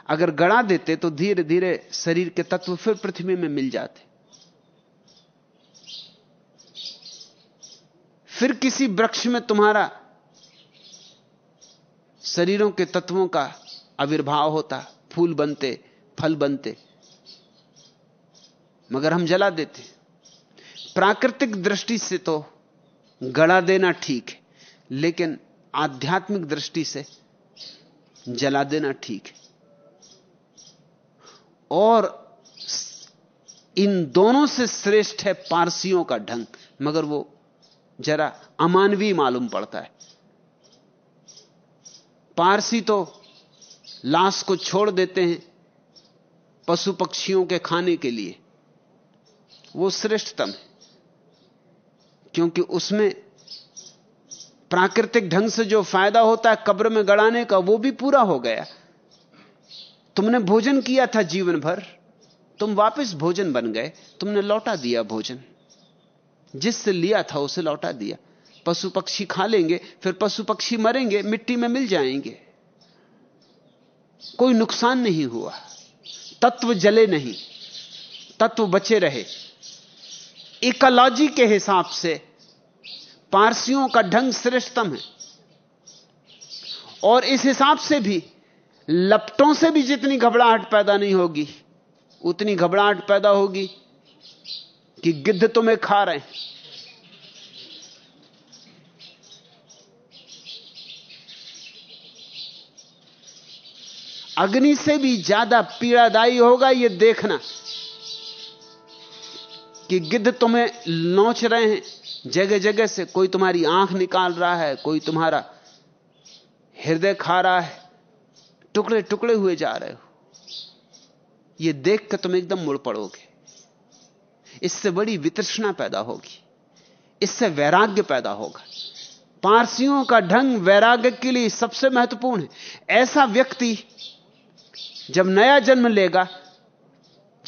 अगर गड़ा देते तो धीरे धीरे शरीर के तत्व फिर पृथ्वी में मिल जाते। फिर किसी वृक्ष में तुम्हारा शरीरों के तत्वों का आविर्भाव होता, फूल बनते, फल बनते। मगर हम जला देते। प्राकृतिक दृष्टि से तो गड़ा देना ठीक है, लेकिन आध्यात्मिक दृष्टि से जला देना ठीक है। और इन दोनों से श्रेष्ठ है पारसियों का ढंग, मगर वो जरा अमानवीय मालूम पड़ता है। पारसी तो लाश को छोड़ देते हैं पशु पक्षियों के खाने के लिए। वो श्रेष्ठतम है क्योंकि उसमें प्राकृतिक ढंग से जो फ़ायदा होता है कब्र में गड़ाने का, वो भी पूरा हो गया। तुमने भोजन किया था जीवन भर, तुम वापस भोजन बन गए, तुमने लौटा दिया भोजन। जिससे लिया था उसे लौटा दिया। पशु पक्षी खा लेंगे, फिर पशु पक्षी मरेंगे, मिट्टी में मिल जाएँगे। कोई नुकसान नहीं हुआ। तत्व जले नहीं, तत्व बचे रहे। इकोलॉजी के हिसाब से पारसियों का ढंग श्रेष्ठतम है। और इस हिसाब से भी लपटों से भी जितनी घबराहट पैदा नहीं होगी, उतनी घबराहट पैदा होगी कि गिद्ध तुम्हें खा रहे हैं। अग्नि से भी ज़्यादा पीड़ादायी होगा यह देखना। कि गिद्ध तुम्हें नोच रहे हैं। जगह जगह से कोई तुम्हारी आँख निकाल रहा है, कोई तुम्हारा हृदय खा रहा है टुकड़े टुकड़े हुए जा रहे हो। यह देख कर तुम एकदम मुड़ पड़ोगे। इससे बड़ी वितृष्णा पैदा होगी। इससे वैराग्य पैदा होगा। पारसियों का ढंग वैराग्य के लिए सबसे महत्वपूर्ण है। ऐसा व्यक्ति जब नया जन्म लेगा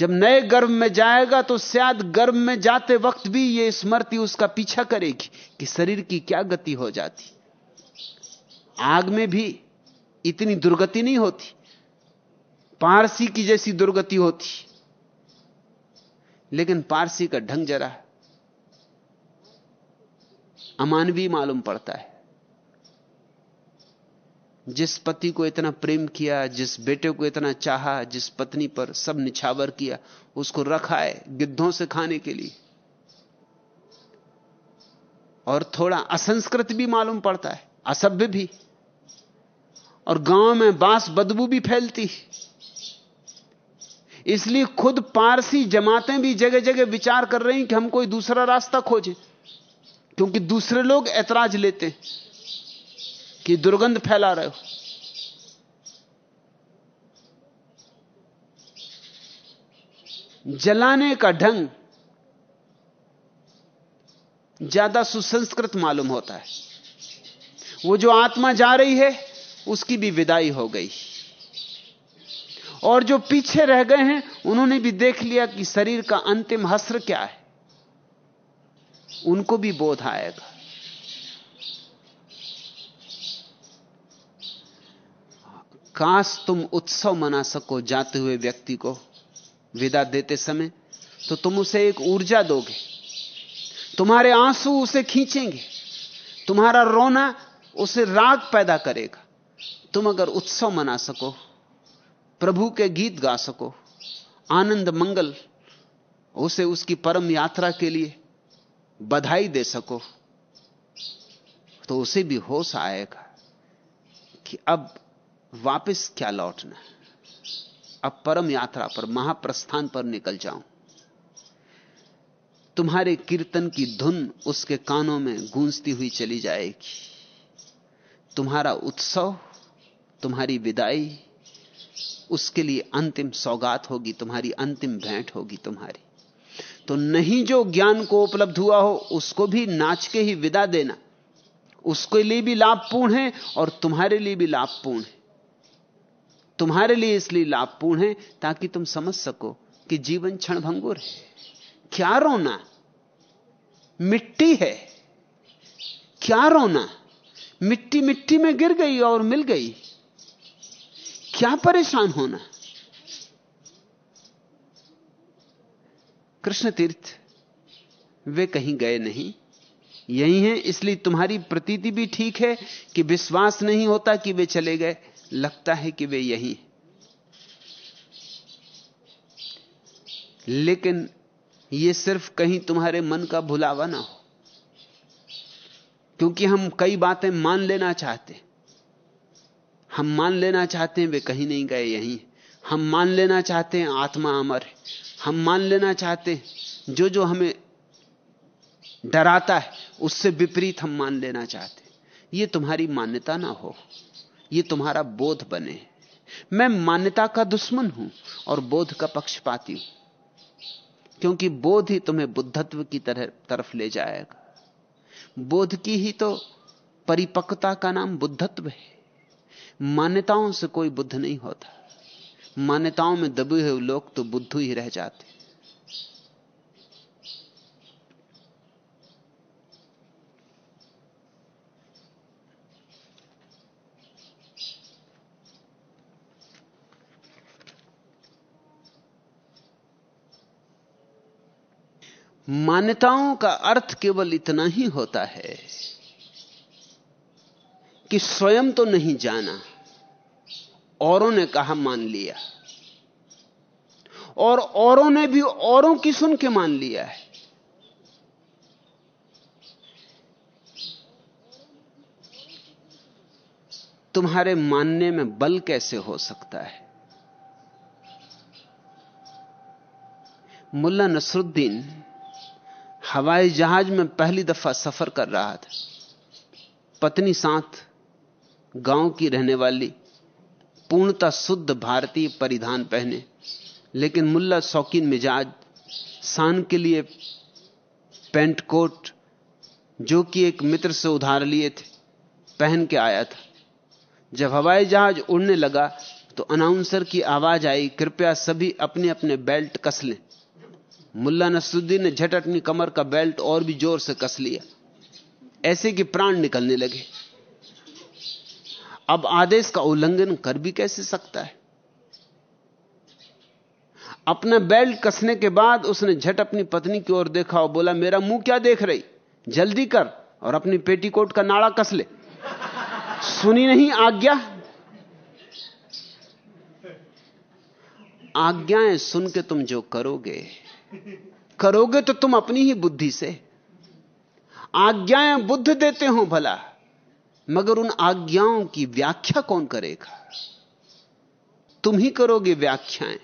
जब नए गर्भ में जाएगा तो शायद गर्भ में जाते वक्त भी यह स्मृति उसका पीछा करेगी कि शरीर की क्या गति हो जाती। आग में भी इतनी दुर्गति नहीं होती। पारसी की जैसी दुर्गति होती। लेकिन पारसी का ढंग जरा अमानवीय मालूम पड़ता है। जिस पति को इतना प्रेम किया, जिस बेटे को इतना चाहा, जिस पत्नी पर सब निछावर किया, उसको रखा है गिद्धों से खाने के लिए। और थोड़ा असंस्कृत भी मालूम पड़ता है, असभ्य भी। और गाँव में बाँस बदबू भी फैलती इसलिए खुद पारसी जमातें भी जगह जगह विचार कर रही कि हम कोई दूसरा रास्ता खोजें, क्योंकि दूसरे लोग ऐतराज लेते हैं। कि दुर्गंध फैला रहे हो। जलाने का ढंग ज़्यादा सुसंस्कृत मालूम होता है। वो जो आत्मा जा रही है, उसकी भी विदाई हो गई। और जो पीछे रह गए हैं, उन्होंने भी देख लिया कि शरीर का अंतिम हस्र क्या है। उनको भी बोध आएगा। काश तुम उत्सव मना सको जाते हुए व्यक्ति को विदा देते समय तो तुम उसे एक ऊर्जा दोगे। तुम्हारे आँसू उसे खींचेंगे। तुम्हारा रोना उसे राग पैदा करेगा। तुम अगर उत्सव मना सको, प्रभु के गीत गा सको, आनंद, मंगल उसे उसकी परम यात्रा के लिए बधाई दे सको तो उसे भी होश आएगा कि अब वापस क्या लौटना अब परम यात्रा पर, महाप्रस्थान पर निकल जाऊँ। तुम्हारे कीर्तन की धुन उसके कानों में गूंजती हुई चली जाएगी। तुम्हारा उत्सव, तुम्हारी विदाई, उसके लिए अंतिम सौगात होगी, तुम्हारी अंतिम भेंट होगी तुम्हारी। तो नहीं जो ज्ञान को उपलब्ध हुआ हो, उसको भी नाच के ही विदा देना। उसके लिए भी लाभपूर्ण है और तुम्हारे लिए भी लाभपूर्ण है। तुम्हारे लिए इसलिए लाभपूर्ण है ताकि तुम समझ सको कि जीवन क्षणभंगुर है। क्या रोना? मिट्टी है। क्या रोना? मिट्टी मिट्टी में गिर गई और मिल गई। क्या परेशान होना? कृष्ण तीर्थ वे कहीं गए नहीं। यही हैं, इसलिए तुम्हारी प्रतीति भी ठीक है कि विश्वास नहीं होता कि वे चले गए। लगता है कि वे यही लेकिन यह सिर्फ़ कहीं तुम्हारे मन का भुलावा ना हो। क्योंकि हम कई बातें मान लेना चाहते हम मान लेना चाहते हैं वे कहीं नहीं गए, यहीं हम मान लेना चाहते हैं आत्मा अमर है। हम मान लेना चाहते हैं जो जो हमें डराता है, उससे विपरीत हम मान लेना चाहते हैं। यह तुम्हारी मान्यता ना हो। यह तुम्हारा बोध बने। मैं मान्यता का दुश्मन हूँ और बोध का पक्षपाती हूँ। क्योंकि बोध ही तुम्हें बुद्धत्व की तरह, तरफ़ ले जाएगा। बोध की ही तो परिपक्वता का नाम बुद्धत्व है। मान्यताओं से कोई बुद्ध नहीं होता। मान्यताओं में दबे हुए लोग तो बुद्ध ही रह जाते। मान्यताओं का अर्थ केवल इतना ही होता है कि स्वयं तो नहीं जाना। औरों ने कहा, मान लिया। और औरों ने भी औरों की सुन के मान लिया है। तुम्हारे मानने में बल कैसे हो सकता है? मुल्ला नसरुद्दीन हवाई जहाज़ में पहली दफ़ा सफ़र कर रहा था। पत्नी साथ गाँव की रहने वाली, पूर्णता शुद्ध भारतीय परिधान पहने, लेकिन मुल्ला शौकीन मिजाज शान के लिए पेंट कोट, जो कि एक मित्र से उधार लिए थे, पहन के आया था। जब हवाई जहाज़ उड़ने लगा तो अनाउंसर की आवाज़ आई, कृपया सभी अपने अपने बेल्ट कस लें। मुल्ला नसरुद्दीन ने झट अपनी कमर का बेल्ट और भी ज़ोर से कस लिया। ऐसे कि प्राण निकलने लगे। अब आदेश का उल्लंघन कर भी कैसे सकता है? अपना बेल्ट कसने के बाद उसने झट अपनी पत्नी की ओर देखा और बोला, मेरा मुँह क्या देख रही? जल्दी कर और अपनी पेटीकोट का नाड़ा कस ले। सुनी नहीं आज्ञा? आज्ञाएँ सुन के तुम जो करोगे करोगे तो तुम अपनी ही बुद्धि से। आज्ञाएँ बुद्ध देते हो भला, मगर उन आज्ञाओं की व्याख्या कौन करेगा? तुम ही करोगे व्याख्याएँ।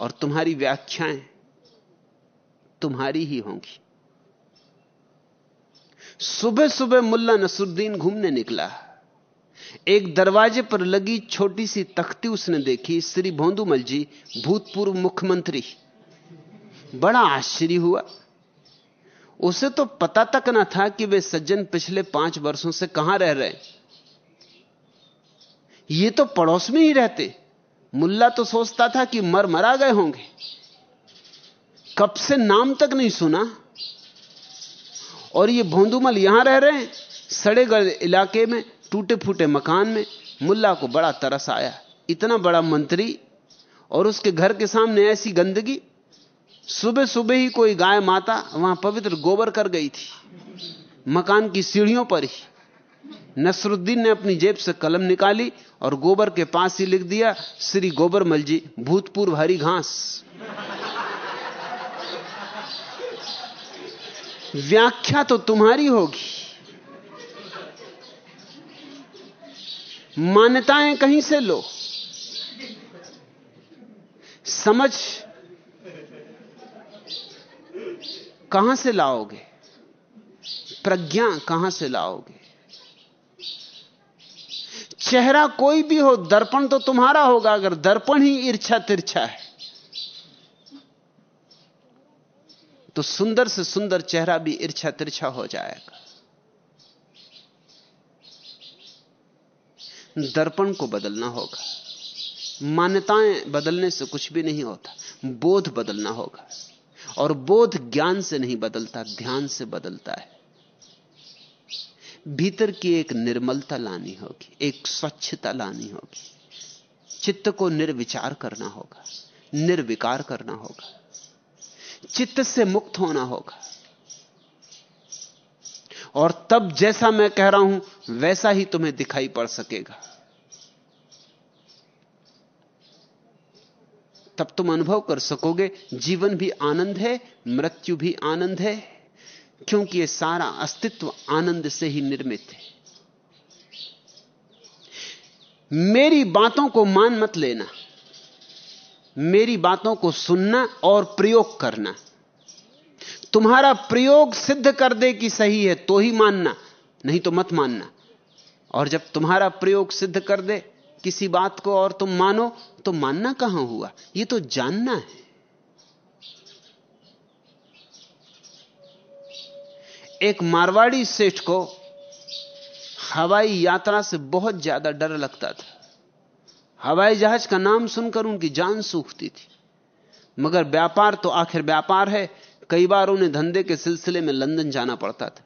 और तुम्हारी व्याख्याएँ तुम्हारी ही होंगी। सुबह सुबह मुल्ला नसरुद्दीन घूमने निकला। एक दरवाजे पर लगी छोटी सी तख्ती उसने देखी, श्री भोंदूमल जी, भूतपूर्व मुख्यमंत्री। बड़ा आश्चर्य हुआ। उसे तो पता तक ना था कि वे सज्जन पिछले पाँच वर्षों से कहाँ रह रहे ये तो पड़ोस में ही रहते। मुल्ला तो सोचता था कि मर मरा गए होंगे। कब से नाम तक नहीं सुना। और ये भोंदूमल यहाँ रह रहे हैं सड़े गए इलाके में। टूटे फूटे मकान में मुल्ला को बड़ा तरस आया। इतना बड़ा मंत्री और उसके घर के सामने ऐसी गंदगी सुबह सुबह ही कोई गाय माता वहाँ पवित्र गोबर कर गई थी। मकान की सीढ़ियों पर ही नसरुद्दीन ने अपनी जेब से कलम निकाली और गोबर के पास ही लिख दिया, श्री गोबरमल जी भूतपूर्व हरी घास। व्याख्या तो तुम्हारी होगी। मान्यताएँ कहीं से लो। समझ कहाँ से लाओगे? प्रज्ञा कहाँ से लाओगे? चेहरा कोई भी हो, दर्पण तो तुम्हारा होगा, अगर दर्पण ही ईर्छा तिरछा है। तो सुंदर से सुंदर चेहरा भी ईर्छा तिरछा हो जाएगा। दर्पण को बदलना होगा। मान्यताएँ बदलने से कुछ भी नहीं होता, बोध बदलना होगा। और बोध ज्ञान से नहीं बदलता, ध्यान से बदलता है। भीतर की एक निर्मलता लानी होगी, एक स्वच्छता लानी होगी। चित्त को निर्विचार करना होगा, निर्विकार करना होगा। चित्त से मुक्त होना होगा। और तब जैसा मैं कह रहा हूँ, वैसा ही तुम्हें दिखाई पड़ सकेगा। तब तुम अनुभव कर सकोगे, जीवन भी आनंद है, मृत्यु भी आनंद है, क्योंकि यह सारा अस्तित्व आनंद से ही निर्मित है। मेरी बातों को मान मत लेना, मेरी बातों को सुनना और प्रयोग करना। तुम्हारा प्रयोग सिद्ध कर दे कि सही है तो ही मानना, नहीं तो मत मानना। और जब तुम्हारा प्रयोग सिद्ध कर दे, किसी बात को और तुम मानो तो मानना कहाँ हुआ? यह तो जानना है। एक मारवाड़ी सेठ को हवाई यात्रा से बहुत ज़्यादा डर लगता था। हवाई जहाज़ का नाम सुनकर उनकी जान सूखती थी। मगर व्यापार तो आखिर व्यापार है कई बार उन्हें धंधे के सिलसिले में लंदन जाना पड़ता था।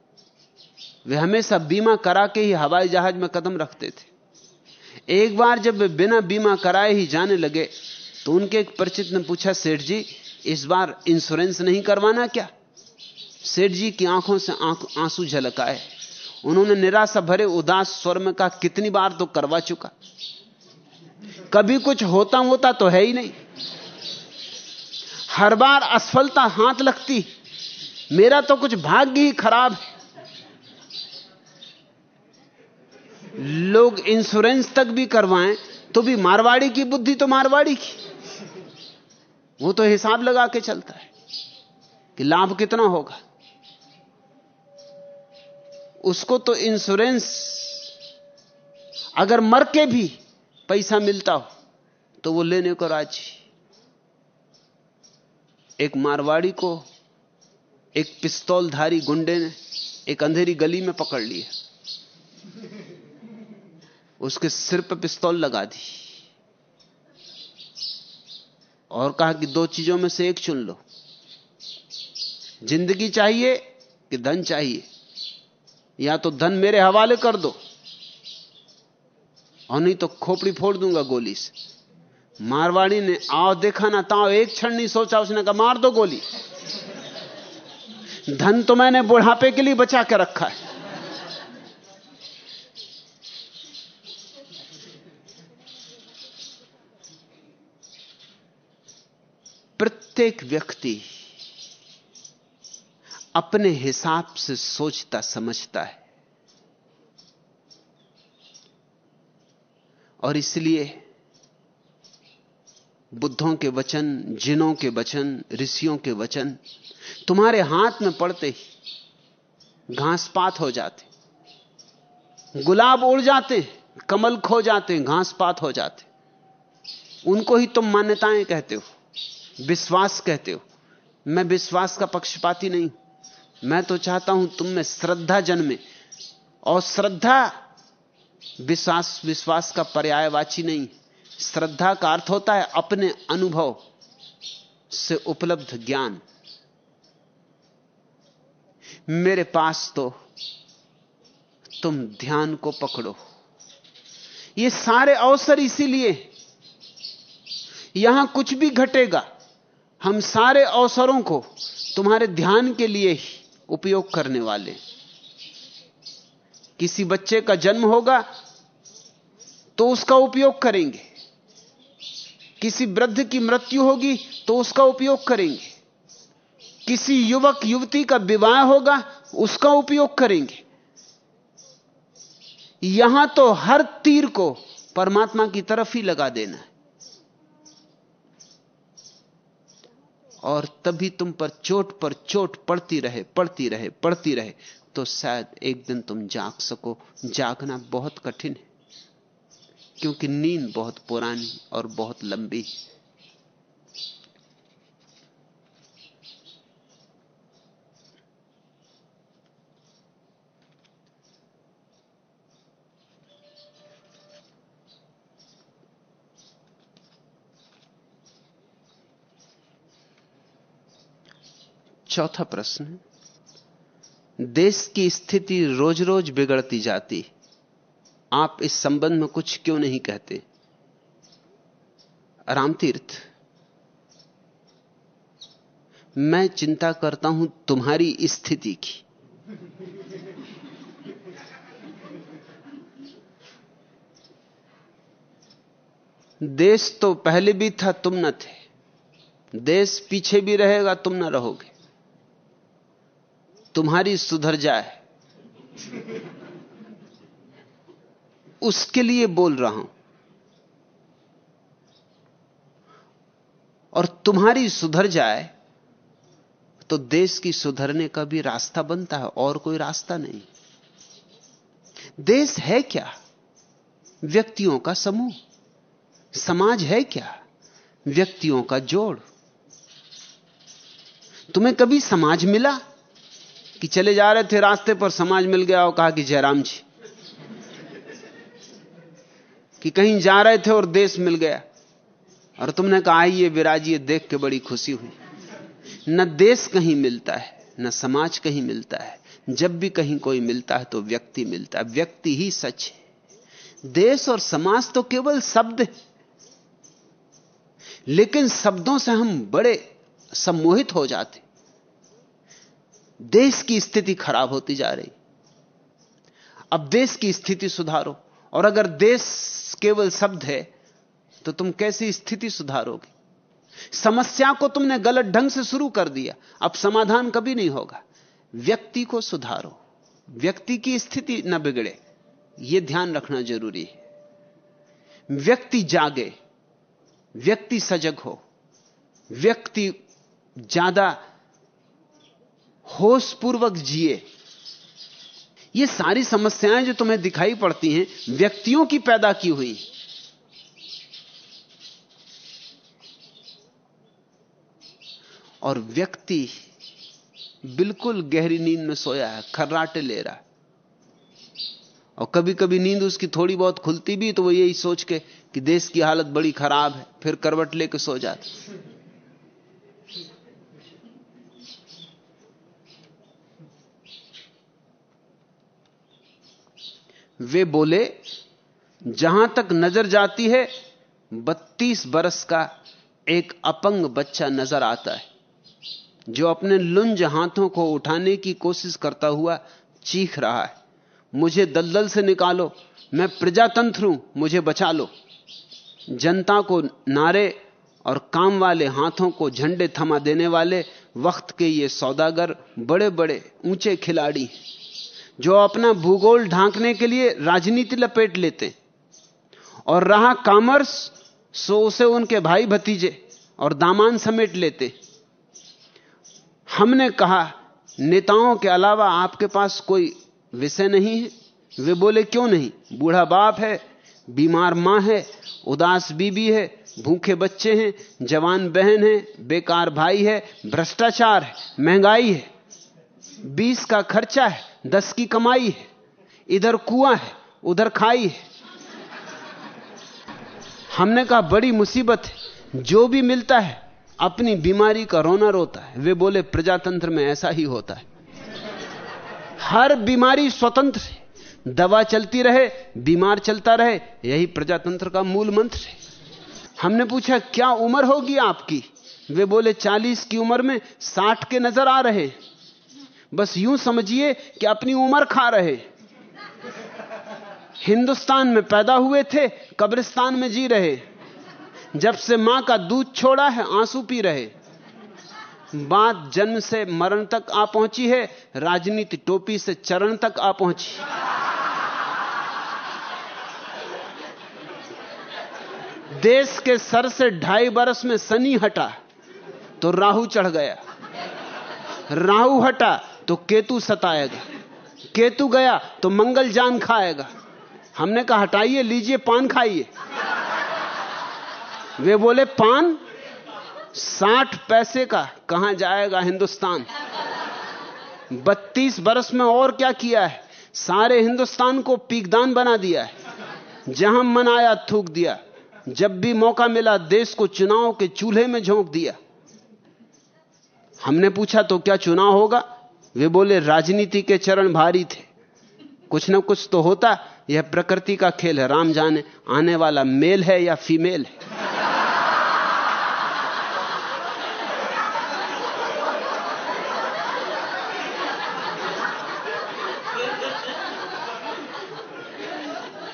वे हमेशा बीमा करा के ही हवाई जहाज़ में कदम रखते थे। एक बार जब वे बिना बीमा कराए ही जाने लगे तो उनके एक परिचित ने पूछा, सेठ जी, इस बार इंश्योरेंस नहीं करवाना क्या? सेठ जी की आँखों से आँसू झलक आए। उन्होंने निराशा भरे उदास स्वर में कहा, कितनी बार तो करवा चुका। कभी कुछ होता होता तो है ही नहीं। हर बार असफलता हाथ लगती मेरा तो कुछ भाग्य ही खराब है। लोग इंश्योरेंस तक भी करवाएँ तो भी मारवाड़ी की बुद्धि तो मारवाड़ी की। वो तो हिसाब लगा के चलता है कि लाभ कितना होगा। उसको तो इंश्योरेंस, अगर मर के भी पैसा मिलता हो तो वो लेने को राज़ी एक मारवाड़ी को एक पिस्तौलधारी गुंडे ने एक अंधेरी गली में पकड़ लिया उसके सिर पर पिस्तौल लगा दी। और कहा कि दो चीज़ों में से एक चुन लो। ज़िंदगी चाहिए कि धन चाहिए। या तो धन मेरे हवाले कर दो। और नहीं तो खोपड़ी फोड़ दूँगा गोली से। मारवाड़ी ने, आओ देखा ना, ताओ एक क्षण नहीं सोचा। उसने कहा, मार दो गोली। धन तो मैंने बुढ़ापे के लिए बचा के रखा है। प्रत्येक व्यक्ति अपने हिसाब से सोचता, समझता है। और इसलिए बुद्धों के वचन, जिनों के वचन, ऋषियों के वचन, तुम्हारे हाथ में पड़ते ही घास पात हो जाते, गुलाब उड़ जाते, कमल खो जाते, घास पात हो जाते। उनको ही तुम मान्यताएँ कहते हो, विश्वास कहते हो। मैं विश्वास का पक्षपाती नहीं मैं तो चाहता हूँ तुम में श्रद्धा जन्मे और श्रद्धा, विश्वास विश्वास का पर्यायवाची नहीं। श्रद्धा का अर्थ होता है अपने अनुभव से उपलब्ध ज्ञान। मेरे पास तो तुम ध्यान को पकड़ो। ये सारे अवसर इसीलिए यहाँ कुछ भी घटेगा, हम सारे अवसरों को तुम्हारे ध्यान के लिए ही उपयोग करने वाले। किसी बच्चे का जन्म होगा तो उसका उपयोग करेंगे। किसी वृद्ध की मृत्यु होगी तो उसका उपयोग करेंगे। किसी युवक, युवती का विवाह होगा, उसका उपयोग करेंगे। यहाँ तो हर तीर को परमात्मा की तरफ़ ही लगा देना है। और तभी तुम पर चोट पर चोट पड़ती रहे पड़ती रहे पड़ती रहे तो शायद एक दिन तुम जाग सको। जागना बहुत कठिन है। क्योंकि नींद बहुत पुरानी और बहुत लंबी है। चौथा प्रश्न, देश की स्थिति रोज रोज बिगड़ती जाती आप इस संबंध में कुछ क्यों नहीं कहते? रामतीर्थ, मैं चिंता करता हूँ तुम्हारी स्थिति की। देश तो पहले भी था, तुम न थे। देश पीछे भी रहेगा, तुम न रहोगे। तुम्हारी सुधर जाए। उसके लिए बोल रहा हूँ। और तुम्हारी सुधर जाए तो देश की सुधरने का भी रास्ता बनता है, और कोई रास्ता नहीं। देश है क्या? व्यक्तियों का समूह। समाज है क्या? व्यक्तियों का जोड़। तुम्हें कभी समाज मिला कि चले जा रहे थे रास्ते पर, समाज मिल गया और कहा कि जयराम जी कि कहीं जा रहे थे और देश मिल गया। और तुमने कहा आइए विराजिए देख के बड़ी खुशी हुई। न देश कहीं मिलता है, न समाज कहीं मिलता है। जब भी कहीं कोई मिलता है तो व्यक्ति मिलता है। व्यक्ति ही सच है। देश और समाज तो केवल शब्द है। लेकिन शब्दों से हम बड़े सम्मोहित हो जाते देश की स्थिति खराब होती जा रही। अब देश की स्थिति सुधारो। और अगर देश केवल शब्द है तो तुम कैसी स्थिति सुधारोगे? समस्या को तुमने गलत ढंग से शुरू कर दिया, अब समाधान कभी नहीं होगा। व्यक्ति को सुधारो। व्यक्ति की स्थिति न बिगड़े यह ध्यान रखना ज़रूरी है। व्यक्ति जागे, व्यक्ति सजग हो, व्यक्ति ज़्यादा होशपूर्वक जिए ये सारी समस्याएँ जो तुम्हें दिखाई पड़ती हैं, व्यक्तियों की पैदा की हुई। और व्यक्ति बिल्कुल गहरी नींद में सोया है, खर्राटे ले रहा है। और कभी कभी नींद उसकी थोड़ी बहुत खुलती भी तो वो यही सोच के कि देश की हालत बड़ी खराब है, फिर करवट लेके सो जाता वे बोले, जहाँ तक नज़र जाती है, बत्तीस बरस का एक अपंग बच्चा नज़र आता है, जो अपने लुंज हाथों को उठाने की कोशिश करता हुआ चीख रहा है। मुझे दलदल से निकालो, मैं प्रजातंत्र हूँ, मुझे बचा लो। जनता को नारे और काम वाले हाथों को झंडे थमा देने वाले वक्त के ये सौदागर बड़े बड़े ऊँचे खिलाड़ी जो अपना भूगोल ढांकने के लिए राजनीति लपेट लेते और रहा कामर्स, सो उसे उनके भाई भतीजे और दामान समेट लेते हमने कहा, नेताओं के अलावा आपके पास कोई विषय नहीं है? वे बोले, क्यों नहीं? बूढ़ा बाप है, बीमार माँ है, उदास बीबी है, भूखे बच्चे हैं, जवान बहन है, बेकार भाई है, भ्रष्टाचार है, महँगाई है। बीस का खर्चा है, दस की कमाई है, इधर कुआँ है, उधर खाई है। हमने कहा, बड़ी मुसीबत है, जो भी मिलता है, अपनी बीमारी का रोना रोता है। वे बोले, प्रजातंत्र में ऐसा ही होता है। हर बीमारी स्वतंत्र है, दवा चलती रहे, बीमार चलता रहे, यही प्रजातंत्र का मूल मंत्र है। हमने पूछा, क्या उम्र होगी आपकी? वे बोले, चालीस की उम्र में साठ के नज़र आ रहे बस यूँ समझिए कि अपनी उम्र खा रहे। हिंदुस्तान में पैदा हुए थे, कब्रिस्तान में जी रहे। जब से माँ का दूध छोड़ा है, आँसू पी रहे। बात जन्म से मरण तक आ पहुँची है, राजनीति टोपी से चरण तक आ पहुँची। देश के सर से ढाई बरस में सनी हटा तो राहु चढ़ गया। राहु हटा तो केतु सताएगा। केतु गया तो मंगल जान खाएगा। हमने कहा, हटाइए, लीजिए, पान खाइए। वे बोले, पान? साठ पैसे का। कहाँ जाएगा हिंदुस्तान? बत्तीस बरस में और क्या किया है? सारे हिंदुस्तान को पीकदान बना दिया है। जहाँ मन आया, थूक दिया। जब भी मौका मिला, देश को चुनाव के चूल्हे में झोंक दिया। हमने पूछा तो क्या चुनाव होगा? वे बोले, राजनीति के चरण भारी थे। कुछ ना कुछ तो होता, यह प्रकृति का खेल है। राम जाने, आने वाला मेल है या फीमेल है?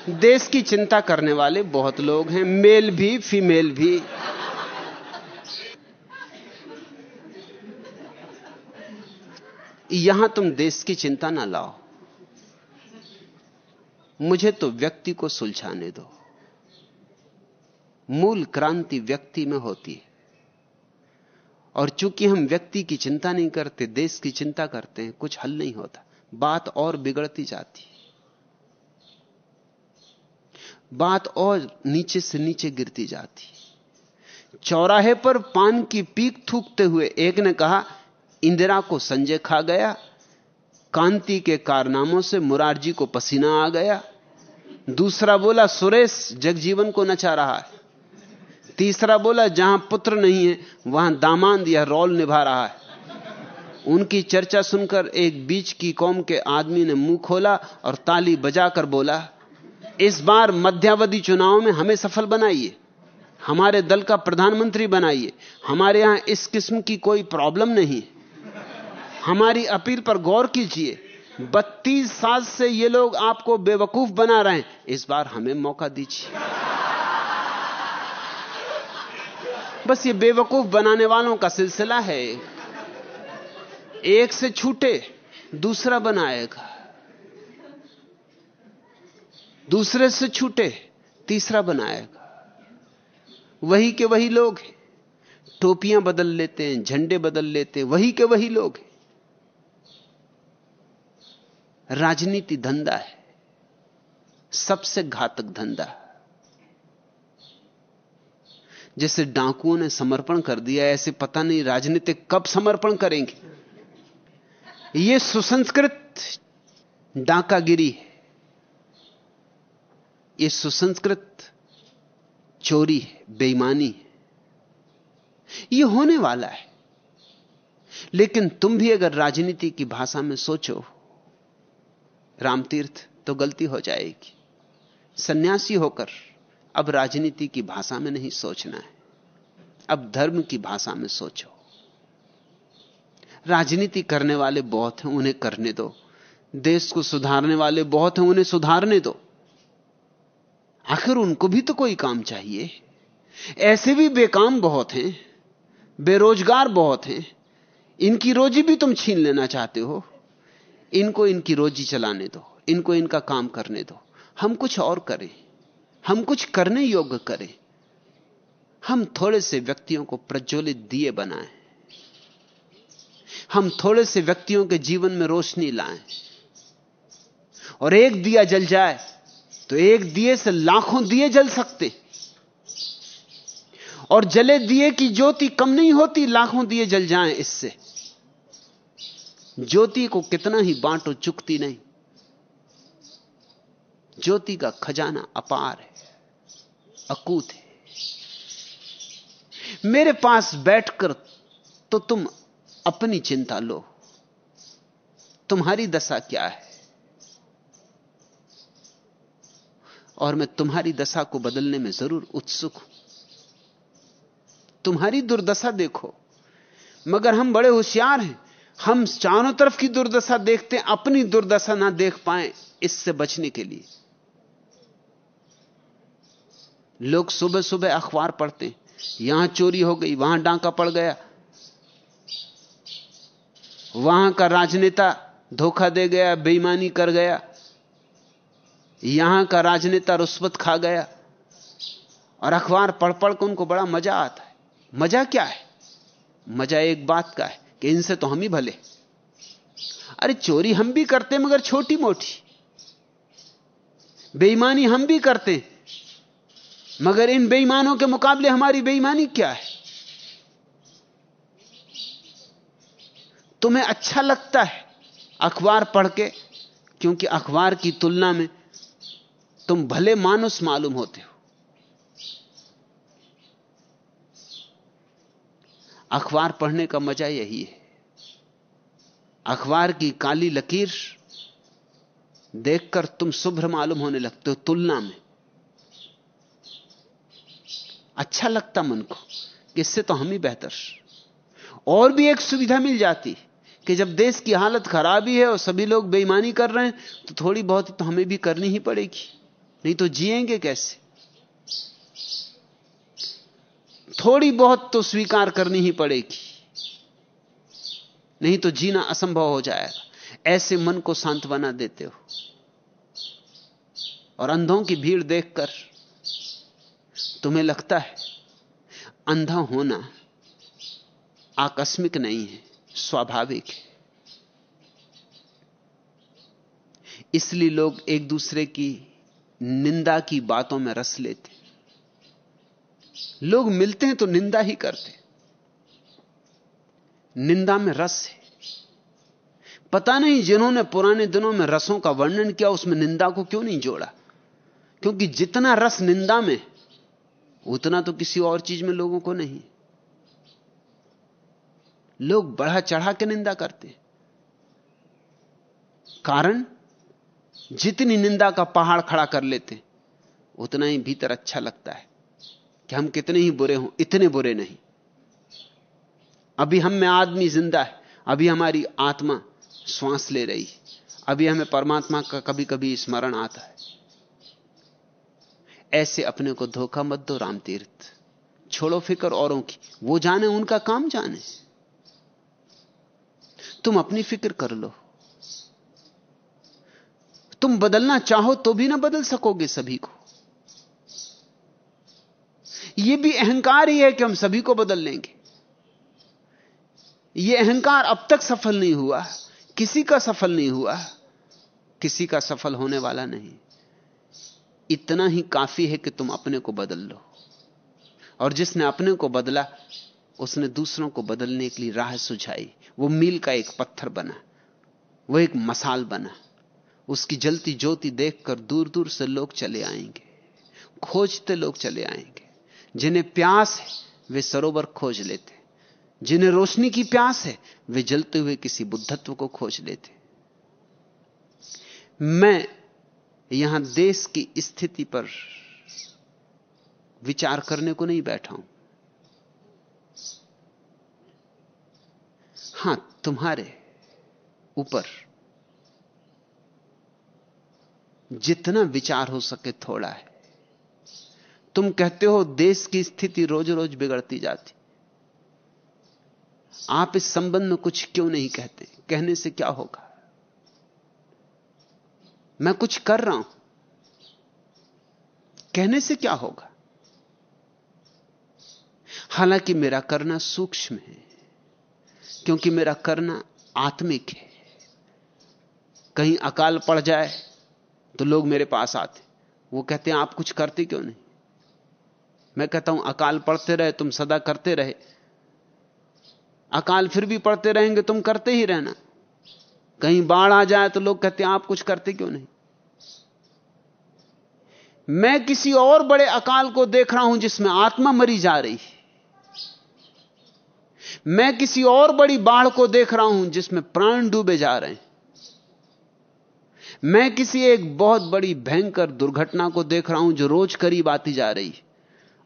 देश की चिंता करने वाले बहुत लोग हैं। मेल भी, फीमेल भी। यहाँ तुम देश की चिंता ना लाओ। मुझे तो व्यक्ति को सुलझाने दो। मूल क्रांति व्यक्ति में होती है। और चूँकि हम व्यक्ति की चिंता नहीं करते, देश की चिंता करते हैं, कुछ हल नहीं होता। बात और बिगड़ती जाती बात और नीचे से नीचे गिरती जाती चौराहे पर पान की पीक थूकते हुए एक ने कहा इंदिरा को संजय खा गया, कांति के कारनामों से मुरारजी को पसीना आ गया। दूसरा बोला, सुरेश, जगजीवन को नचा रहा है। तीसरा बोला, जहाँ पुत्र नहीं है, वहाँ दामाद यह रोल निभा रहा है। उनकी चर्चा सुनकर एक बीच की कौम के आदमी ने मुँह खोला और ताली बजाकर बोला, इस बार मध्यावधि चुनाव में हमें सफल बनाइए। हमारे दल का प्रधानमंत्री बनाइए। हमारे यहाँ इस किस्म की कोई प्रॉब्लम नहीं हमारी अपील पर गौर कीजिए। बत्तीस साल से ये लोग आपको बेवकूफ़ बना रहे हैं। इस बार हमें मौका दीजिए। बस ये बेवकूफ़ बनाने वालों का सिलसिला है। एक से छूटे, दूसरा बनाएगा। दूसरे से छूटे, तीसरा बनाएगा। वही के वही लोग टोपियाँ बदल लेते हैं, झंडे बदल लेते हैं। वही के वही लोग हैं। राजनीति धंधा है। सबसे घातक धंधा। जैसे डाकुओं ने समर्पण कर दिया, ऐसे पता नहीं राजनीतिक कब समर्पण करेंगे। यह सुसंस्कृत डाकागिरी है। यह सुसंस्कृत चोरी है, बेईमानी है। यह होने वाला है। लेकिन तुम भी अगर राजनीति की भाषा में सोचो रामतीर्थ तो गलती हो जाएगी। सन्यासी होकर अब राजनीति की भाषा में नहीं सोचना है। अब धर्म की भाषा में सोचो। राजनीति करने वाले बहुत हैं, उन्हें करने दो। देश को सुधारने वाले बहुत हैं, उन्हें सुधारने दो। आखिर उनको भी तो कोई काम चाहिए। ऐसे भी बेकाम बहुत हैं, बेरोजगार बहुत हैं। इनकी रोजी भी तुम छीन लेना चाहते हो। इनको इनकी रोजी चलाने दो, इनको इनका काम करने दो। हम कुछ और करें, हम कुछ करने योग्य करें। हम थोड़े से व्यक्तियों को प्रज्वलित दिए बनाएँ। हम थोड़े से व्यक्तियों के जीवन में रोशनी लाएँ। और एक दिया जल जाए तो एक दिए से लाखों दिए जल सकते। और जले दिए की ज्योति कम नहीं होती, लाखों दिए जल जाएँ इससे। ज्योति को कितना ही बांटो, चुकती नहीं। ज्योति का खजाना अपार है, अकूत है। मेरे पास बैठकर तो तुम अपनी चिंता लो। तुम्हारी दशा क्या है? और मैं तुम्हारी दशा को बदलने में ज़रूर उत्सुक हूँ। तुम्हारी दुर्दशा देखो, मगर हम बड़े होशियार हैं। हम चारों तरफ़ की दुर्दशा देखते हैं, अपनी दुर्दशा ना देख पाए इससे बचने के लिए। लोग सुबह सुबह अखबार पढ़ते हैं, यहाँ चोरी हो गई, वहाँ डांका पड़ गया। वहाँ का राजनेता धोखा दे गया, बेईमानी कर गया। यहाँ का राजनेता रुस्वत खा गया। और अखबार पढ़ पढ़ कर उनको बड़ा मज़ा आता है। मज़ा क्या है? मज़ा एक बात का है कि इनसे तो हम ही भले। अरे चोरी हम भी करते मगर छोटी मोटी बेईमानी हम भी करते मगर इन बेईमानों के मुकाबले हमारी बेईमानी क्या है? तुम्हें अच्छा लगता है अखबार पढ़ के, क्योंकि अखबार की तुलना में तुम भले मानुस मालूम होते हो। अखबार पढ़ने का मज़ा यही है। अखबार की काली लकीर देखकर तुम शुभ्र मालूम होने लगते हो तुलना में। अच्छा लगता मन को इससे तो हम ही बेहतर और भी एक सुविधा मिल जाती कि जब देश की हालत खराब ही है और सभी लोग बेईमानी कर रहे हैं तो थोड़ी बहुत तो हमें भी करनी ही पड़ेगी। नहीं तो जिएँगे कैसे? थोड़ी बहुत तो स्वीकार करनी ही पड़ेगी। नहीं तो जीना असंभव हो जाएगा। ऐसे मन को सांत्वना देते हो। और अंधों की भीड़ देखकर तुम्हें लगता है, अंधा होना आकस्मिक नहीं है, स्वाभाविक है। इसलिए लोग एक दूसरे की निंदा की बातों में रस लेते लोग मिलते हैं तो निंदा ही करते निंदा में रस है। पता नहीं जिन्होंने पुराने दिनों में रसों का वर्णन किया, उसमें निंदा को क्यों नहीं जोड़ा? क्योंकि जितना रस निंदा में, उतना तो किसी और चीज़ में लोगों को नहीं। लोग बढ़ा चढ़ा के निंदा करते कारण, जितनी निंदा का पहाड़ खड़ा कर लेते उतना ही भीतर अच्छा लगता है। कि हम कितने ही बुरे हों, इतने बुरे नहीं। अभी हम में आदमी ज़िंदा है, अभी हमारी आत्मा श्वास ले रही अभी हमें परमात्मा का कभी कभी स्मरण आता है। ऐसे अपने को धोखा मत दो राम तीर्थ छोड़ो फ़िक्र औरों की, वो जाने, उनका काम जाने। तुम अपनी फ़िक्र कर लो। तुम बदलना चाहो तो भी ना बदल सकोगे सभी को। यह भी अहंकार ही है कि हम सभी को बदल लेंगे। यह अहंकार अब तक सफल नहीं हुआ। किसी का सफल नहीं हुआ। किसी का सफल होने वाला नहीं। इतना ही काफ़ी है कि तुम अपने को बदल लो। और जिसने अपने को बदला, उसने दूसरों को बदलने के लिए राह सुझाई। वो मील का एक पत्थर बना। वो एक मसाल बना। उसकी जलती ज्योति देखकर दूर दूर से लोग चले आएँगे। खोजते लोग चले आएँगे। जिन्हें प्यास है, वे सरोवर खोज लेते जिन्हें रोशनी की प्यास है, वे जलते हुए किसी बुद्धत्व को खोज लेते मैं यहाँ देश की स्थिति पर विचार करने को नहीं बैठा हूँ। हाँ, तुम्हारे ऊपर जितना विचार हो सके थोड़ा है। तुम कहते हो देश की स्थिति रोज रोज बिगड़ती जाती। आप इस संबंध में कुछ क्यों नहीं कहते? कहने से क्या होगा? मैं कुछ कर रहा हूँ। कहने से क्या होगा? हालाँकि मेरा करना सूक्ष्म है, क्योंकि मेरा करना आत्मिक है। कहीं अकाल पड़ जाए तो लोग मेरे पास आते। वो कहते हैं, आप कुछ करते क्यों नहीं? मैं कहता हूँ, अकाल पड़ते रहे, तुम सदा करते रहे। अकाल फिर भी पड़ते रहेंगे, तुम करते ही रहना। कहीं बाढ़ आ जाए तो लोग कहते हैं, आप कुछ करते क्यों नहीं? मैं किसी और बड़े अकाल को देख रहा हूँ, जिसमें आत्मा मरी जा रही है। मैं किसी और बड़ी बाढ़ को देख रहा हूँ, जिसमें प्राण डूबे जा रहे हैं। मैं किसी एक बहुत बड़ी भयंकर दुर्घटना को देख रहा हूँ, जो रोज करीब आती जा रही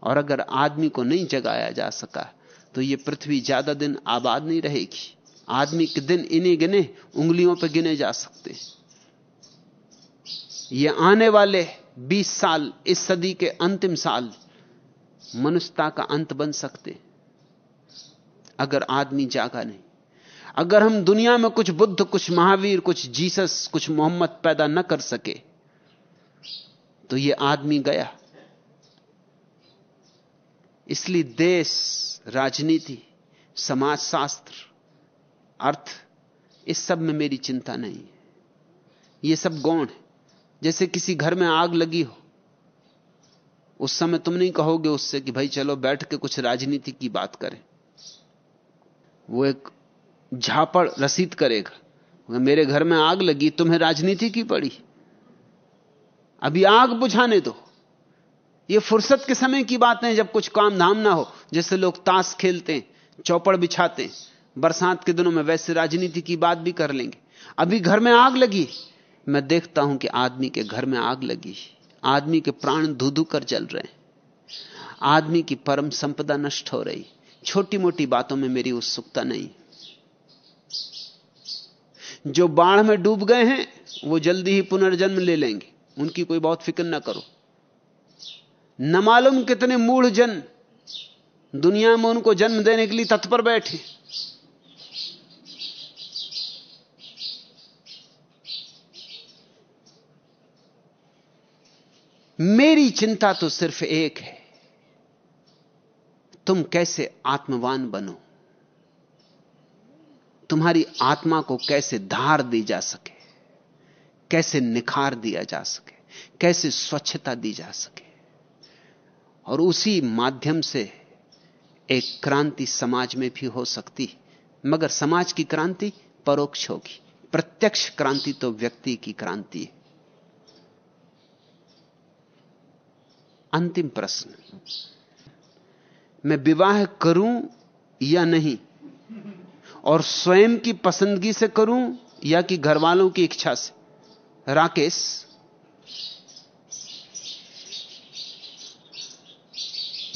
और अगर आदमी को नहीं जगाया जा सका तो यह पृथ्वी ज़्यादा दिन आबाद नहीं रहेगी। आदमी के दिन इन्हीं गिने, उंगलियों पर गिने जा सकते ये आने वाले 20 साल, इस सदी के अंतिम साल, मनुष्यता का अंत बन सकते अगर आदमी जागा नहीं, अगर हम दुनिया में कुछ बुद्ध, कुछ महावीर, कुछ जीसस, कुछ मोहम्मद पैदा न कर सके तो यह आदमी गया। इसलिए देश, राजनीति, समाजशास्त्र, अर्थ, इस सब में मेरी चिंता नहीं है। यह सब गौण है। जैसे किसी घर में आग लगी हो, उस समय तुम नहीं कहोगे उससे कि भाई चलो बैठ के कुछ राजनीति की बात करें। वो एक झापड़ रसीद करेगा। मेरे घर में आग लगी, तुम्हें राजनीति की पड़ी। अभी आग बुझाने दो। ये फुर्सत के समय की बात है जब कुछ काम धाम ना हो, जैसे लोग ताश खेलते हैं, चौपड़ बिछाते हैं, बरसात के दिनों में वैसे राजनीति की बात भी कर लेंगे। अभी घर में आग लगी मैं देखता हूँ कि आदमी के घर में आग लगी आदमी के प्राण धू धू कर जल रहे हैं। आदमी की परम संपदा नष्ट हो रही छोटी मोटी बातों में मेरी उत्सुकता नहीं जो बाढ़ में डूब गए हैं, वो जल्दी ही पुनर्जन्म ले लेंगे। उनकी कोई बहुत फ़िक्र ना करो। न मालूम कितने मूढ़ जन दुनिया में उनको जन्म देने के लिए तत्पर बैठे। मेरी चिंता तो सिर्फ़ एक है, तुम कैसे आत्मवान बनो? तुम्हारी आत्मा को कैसे धार दी जा सके? कैसे निखार दिया जा सके? कैसे स्वच्छता दी जा सके? और उसी माध्यम से एक क्रांति समाज में भी हो सकती मगर समाज की क्रांति परोक्ष होगी। प्रत्यक्ष क्रांति तो व्यक्ति की क्रांति है। अंतिम प्रश्न। मैं विवाह करूँ या नहीं? और स्वयं की पसंदगी से करूँ या कि घर वालों की इच्छा से? राकेश?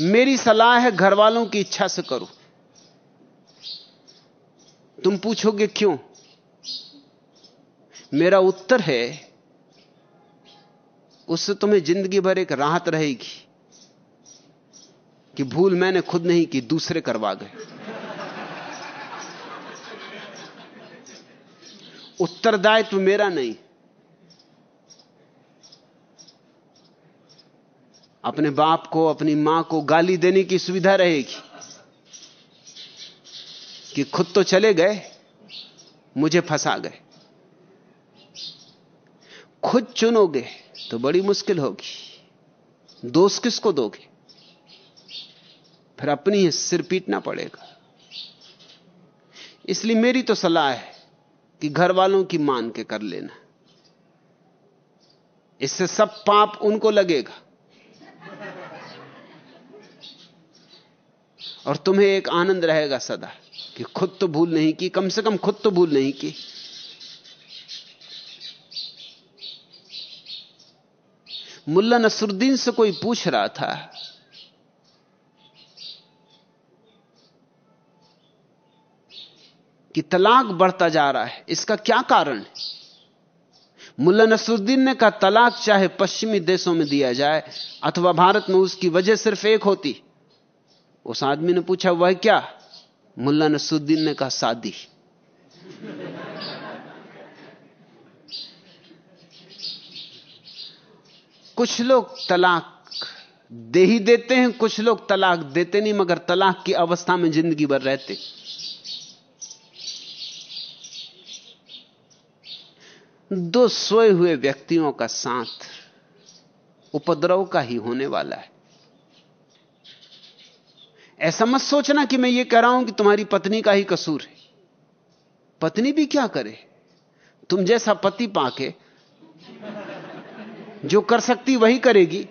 मेरी सलाह है घर वालों की इच्छा से करो। तुम पूछोगे क्यों? मेरा उत्तर है, उससे तुम्हें ज़िंदगी भर एक राहत रहेगी कि भूल मैंने खुद नहीं की, दूसरे करवा गए। उत्तरदायित्व मेरा नहीं। अपने बाप को, अपनी माँ को गाली देने की सुविधा रहेगी। कि खुद तो चले गए, मुझे फंसा गए। खुद चुनोगे तो बड़ी मुश्किल होगी। दोष किसको दोगे? फिर अपनी ही सिर पीटना पड़ेगा। इसलिए मेरी तो सलाह है कि घर वालों की मान के कर लेना। इससे सब पाप उनको लगेगा। और तुम्हें एक आनंद रहेगा सदा कि खुद तो भूल नहीं की, कम से कम खुद तो भूल नहीं की। मुल्ला नसरुद्दीन से कोई पूछ रहा था, कि तलाक बढ़ता जा रहा है, इसका क्या कारण है? मुल्ला नसरुद्दीन ने कहा, तलाक चाहे पश्चिमी देशों में दिया जाए, अथवा भारत में उसकी वजह सिर्फ़ एक होती। उस आदमी ने पूछा, वह क्या? मुल्ला नसरुद्दीन ने कहा शादी कुछ लोग तलाक दे ही देते हैं, कुछ लोग तलाक देते नहीं, मगर तलाक की अवस्था में ज़िंदगी भर रहते। दो सोए हुए व्यक्तियों का साथ उपद्रव का ही होने वाला है। ऐसा मत सोचना कि मैं ये कह रहा हूँ कि तुम्हारी पत्नी का ही कसूर है। पत्नी भी क्या करे? तुम जैसा पति पाके, जो कर सकती वही करेगी।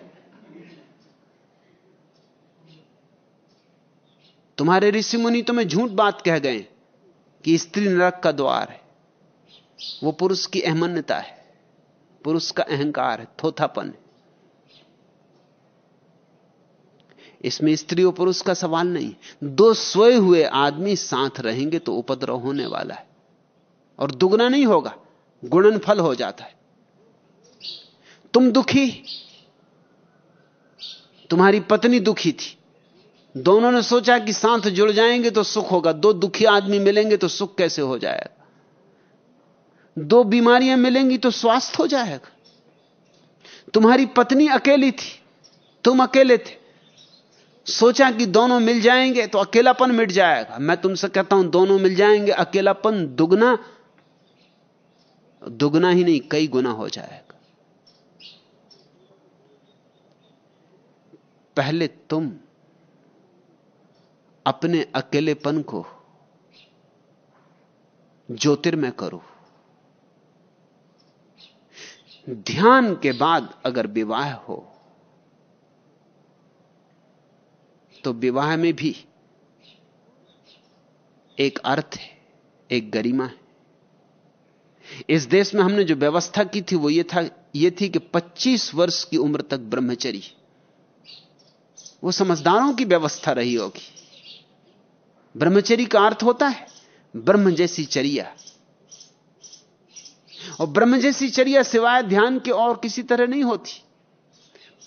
तुम्हारे ऋषि मुनि तुम्हें झूठ बात कह गए कि स्त्री नरक का द्वार है। वो पुरुष की अहमन्यता है, पुरुष का अहंकार है, थोथापन है। इसमें स्त्री और पुरुष का सवाल नहीं। दो सोए हुए आदमी साथ रहेंगे तो उपद्रव होने वाला है। और दुगना नहीं होगा गुणन फल हो जाता है। तुम दुखी? तुम्हारी पत्नी दुखी थी। दोनों ने सोचा कि साथ जुड़ जाएँगे तो सुख होगा। दो दुखी आदमी मिलेंगे तो सुख कैसे हो जाएगा? दो बीमारियाँ मिलेंगी तो स्वास्थ्य हो जाएगा। तुम्हारी पत्नी अकेली थी। तुम अकेले थे। सोचा कि दोनों मिल जाएँगे तो अकेलापन मिट जाएगा। मैं तुमसे कहता हूँ, दोनों मिल जाएँगे, अकेलापन दुगना दुगना ही नहीं, कई गुना हो जाएगा। पहले तुम अपने अकेलेपन को ज्योतिर्मय करो। ध्यान के बाद अगर विवाह हो तो विवाह में भी एक अर्थ है, एक गरिमा है। इस देश में हमने जो व्यवस्था की थी वो ये था, ये थी कि 25 वर्ष की उम्र तक ब्रह्मचरी। वो समझदारों की व्यवस्था रही होगी। ब्रह्मचरी का अर्थ होता है, ब्रह्म जैसी चर्या। और ब्रह्म जैसी चर्या सिवाय ध्यान के और किसी तरह नहीं होती।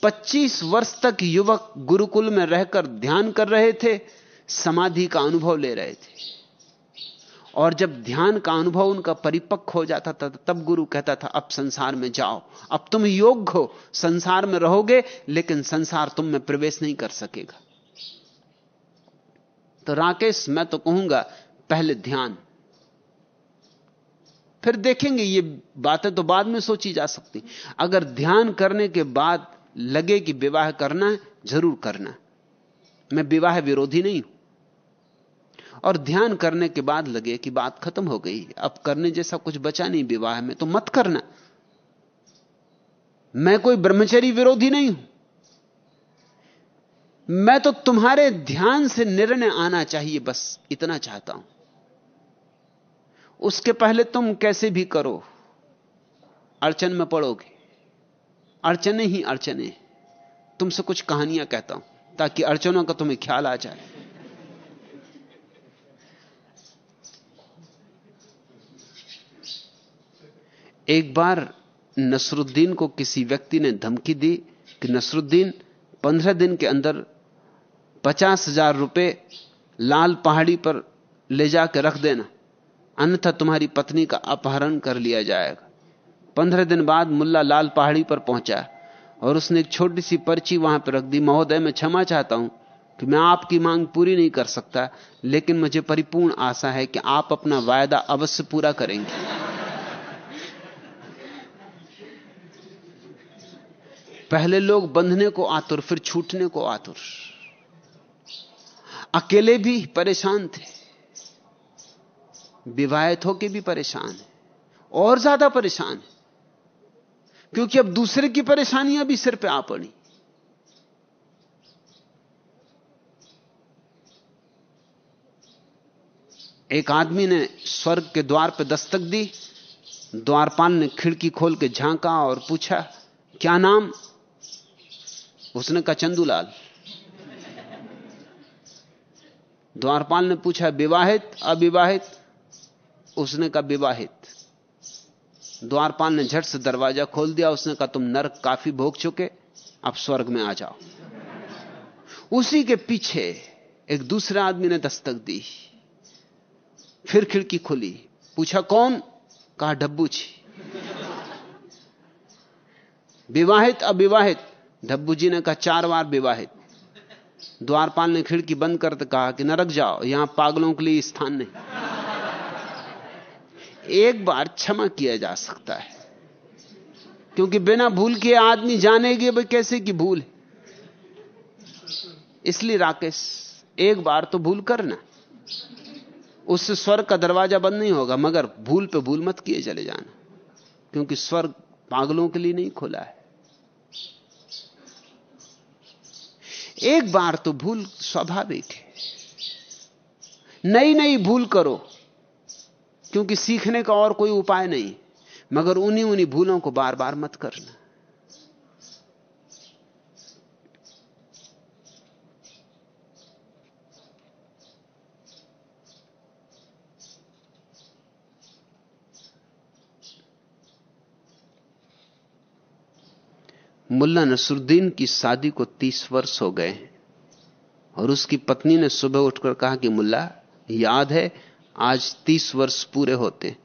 25 वर्ष तक युवक गुरुकुल में रहकर ध्यान कर रहे थे, समाधि का अनुभव ले रहे थे। और जब ध्यान का अनुभव उनका परिपक्व हो जाता था, तब गुरु कहता था, अब संसार में जाओ, अब तुम योग्य हो, संसार में रहोगे, लेकिन संसार तुम में प्रवेश नहीं कर सकेगा। तो राकेश, मैं तो कहूँगा, पहले ध्यान। फिर देखेंगे, ये बातें तो बाद में सोची जा सकती। अगर ध्यान करने के बाद लगे कि विवाह करना है, ज़रूर करना मैं विवाह विरोधी नहीं हूँ। और ध्यान करने के बाद लगे कि बात खत्म हो गई अब करने जैसा कुछ बचा नहीं विवाह में तो मत करना। मैं कोई ब्रह्मचरी विरोधी नहीं हूँ। मैं तो तुम्हारे ध्यान से निर्णय आना चाहिए, बस इतना चाहता हूँ। उसके पहले तुम कैसे भी करो। अड़चन में पड़ोगे। अड़चने ही अड़चने तुमसे कुछ कहानियाँ कहता हूँ, ताकि अड़चनों का तुम्हें ख्याल आ जाए। एक बार नसरुद्दीन को किसी व्यक्ति ने धमकी दी कि नसरुद्दीन, पंद्रह दिन के अंदर पचास हज़ार रुपये लाल पहाड़ी पर ले जाकर रख देना। अन्यथा तुम्हारी पत्नी का अपहरण कर लिया जाएगा। पंद्रह दिन बाद मुल्ला लाल पहाड़ी पर पहुँचा और उसने एक छोटी सी पर्ची वहाँ पर रख दी, महोदय, मैं क्षमा चाहता हूँ कि मैं आपकी मांग पूरी नहीं कर सकता, लेकिन मुझे परिपूर्ण आशा है कि आप अपना वायदा अवश्य पूरा करेंगे। पहले लोग बंधने को आतुर, फिर छूटने को आतुर। अकेले भी परेशान थे। विवाहित होके भी परेशान है। और ज़्यादा परेशान है। क्योंकि अब दूसरे की परेशानियाँ भी सिर पे आ पड़ी। एक आदमी ने स्वर्ग के द्वार पर दस्तक दी, द्वारपाल ने खिड़की खोल के झांका और पूछा, क्या नाम? उसने कहा, चंदूलाल. द्वारपाल ने पूछा, विवाहित? अविवाहित. उसने कहा, विवाहित. द्वारपाल ने झट से दरवाज़ा खोल दिया, उसने कहा, तुम नरक काफ़ी भोग चुके, अब स्वर्ग में आ जाओ। उसी के पीछे एक दूसरे आदमी ने दस्तक दी। फिर खिड़की खुली। पूछा, कौन? कहा, डब्बू जी विवाहित, अविवाहित? डब्बू जी ने कहा, चार बार विवाहित। द्वारपाल ने खिड़की बंद करते कहा कि, नरक जाओ, यहाँ पागलों के लिए स्थान नहीं। एक बार क्षमा किया जा सकता है। क्योंकि बिना भूल के आदमी जानेगे भाई कैसे की भूल है। इसलिए राकेश, एक बार तो भूल करना। उससे स्वर्ग का दरवाज़ा बंद नहीं होगा, मगर भूल पे भूल मत किए चले जाना। क्योंकि स्वर्ग पागलों के लिए नहीं खुला है। एक बार तो भूल स्वाभाविक है। नई नई भूल करो। क्योंकि सीखने का और कोई उपाय नहीं। मगर उन्हीं उन्हीं भूलों को बार बार मत करना। मुल्ला नसरुद्दीन की शादी को तीस वर्ष हो गए और उसकी पत्नी ने सुबह उठकर कहा कि, मुल्ला, याद है आज तीस वर्ष पूरे होते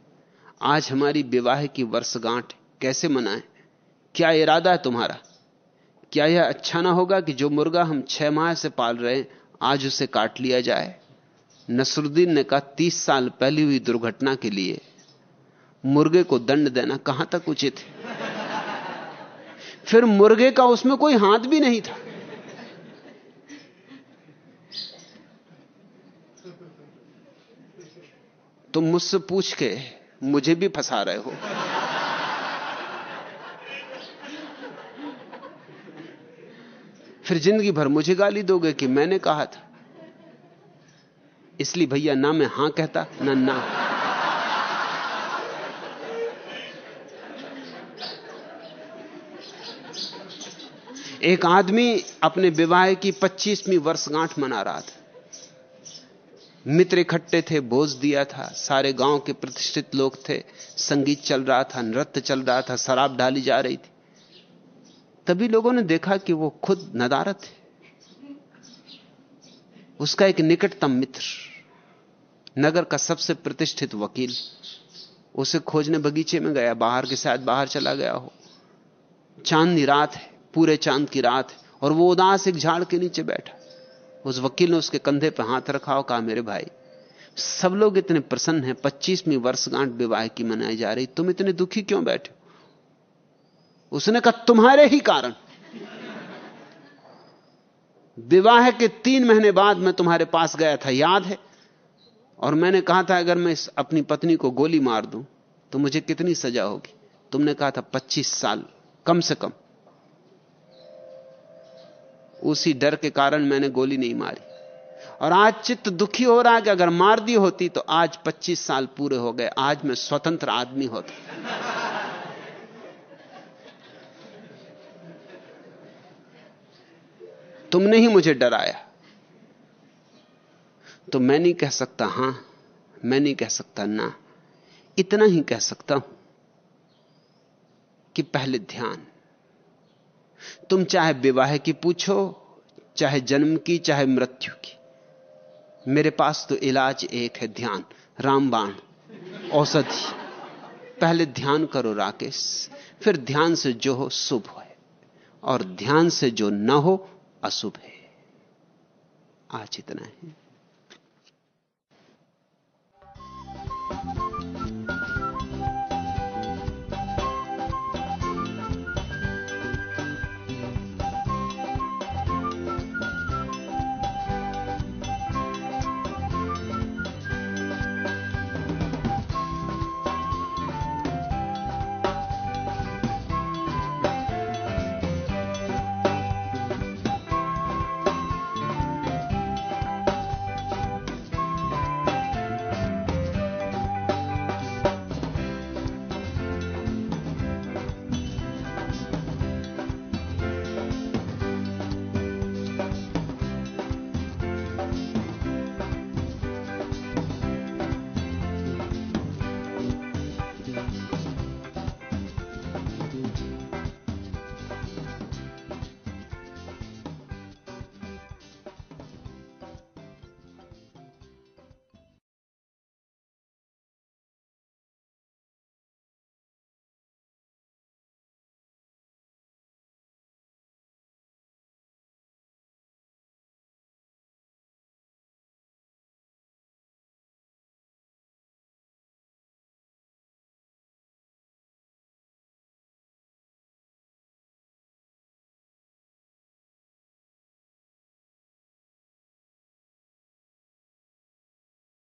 आज हमारी विवाह की वर्षगांठ कैसे मनाएँ? क्या इरादा है तुम्हारा? क्या यह अच्छा ना होगा कि जो मुर्गा हम छह माह से पाल रहे हैं, आज उसे काट लिया जाए? नसरुद्दीन ने कहा, तीस साल पहली हुई दुर्घटना के लिए मुर्गे को दंड देना कहाँ तक उचित है? फिर मुर्गे का उसमें कोई हाथ भी नहीं था। तुम मुझसे पूछ के मुझे भी फंसा रहे हो। फिर ज़िंदगी भर मुझे गाली दोगे कि मैंने कहा था। इसलिए भैया, ना मैं हाँ कहता, ना ना। एक आदमी अपने विवाह की 25वीं वर्षगांठ मना रहा था। मित्र इकट्ठे थे, बोझ दिया था, सारे गाँव के प्रतिष्ठित लोग थे, संगीत चल रहा था, नृत्य चल रहा था, शराब डाली जा रही थी। तभी लोगों ने देखा कि वो खुद नदारत है। उसका एक निकटतम मित्र, नगर का सबसे प्रतिष्ठित वकील, उसे खोजने बगीचे में गया, बाहर के शायद बाहर चला गया हो। चांदनी रात है, पूरे चाँद की रात है, और वो उदास एक झाड़ के नीचे बैठा। उस वकील ने उसके कंधे पर हाथ रखा और कहा, मेरे भाई, सब लोग इतने प्रसन्न हैं, पच्चीसवीं वर्षगांठ विवाह की मनाई जा रही, तुम इतने दुखी क्यों बैठे उसने कहा, तुम्हारे ही कारण। विवाह के तीन महीने बाद मैं तुम्हारे पास गया था, याद है? और मैंने कहा था, अगर मैं इस अपनी पत्नी को गोली मार दूँ तो मुझे कितनी सजा होगी? तुमने कहा था 25 साल, कम से कम। उसी डर के कारण मैंने गोली नहीं मारी। और आज चित्त दुखी हो रहा है कि अगर मार दी होती तो आज 25 साल पूरे हो गए, आज मैं स्वतंत्र आदमी होता। तुमने ही मुझे डराया। तो मैं नहीं कह सकता हाँ, मैं नहीं कह सकता ना, इतना ही कह सकता हूँ कि पहले ध्यान तुम चाहे विवाह की पूछो, चाहे जन्म की, चाहे मृत्यु की। मेरे पास तो इलाज एक है, ध्यान। रामबाण औषधि। पहले ध्यान करो राकेश, फिर ध्यान से जो हो, शुभ है। और ध्यान से जो न हो, अशुभ है। आज इतना है।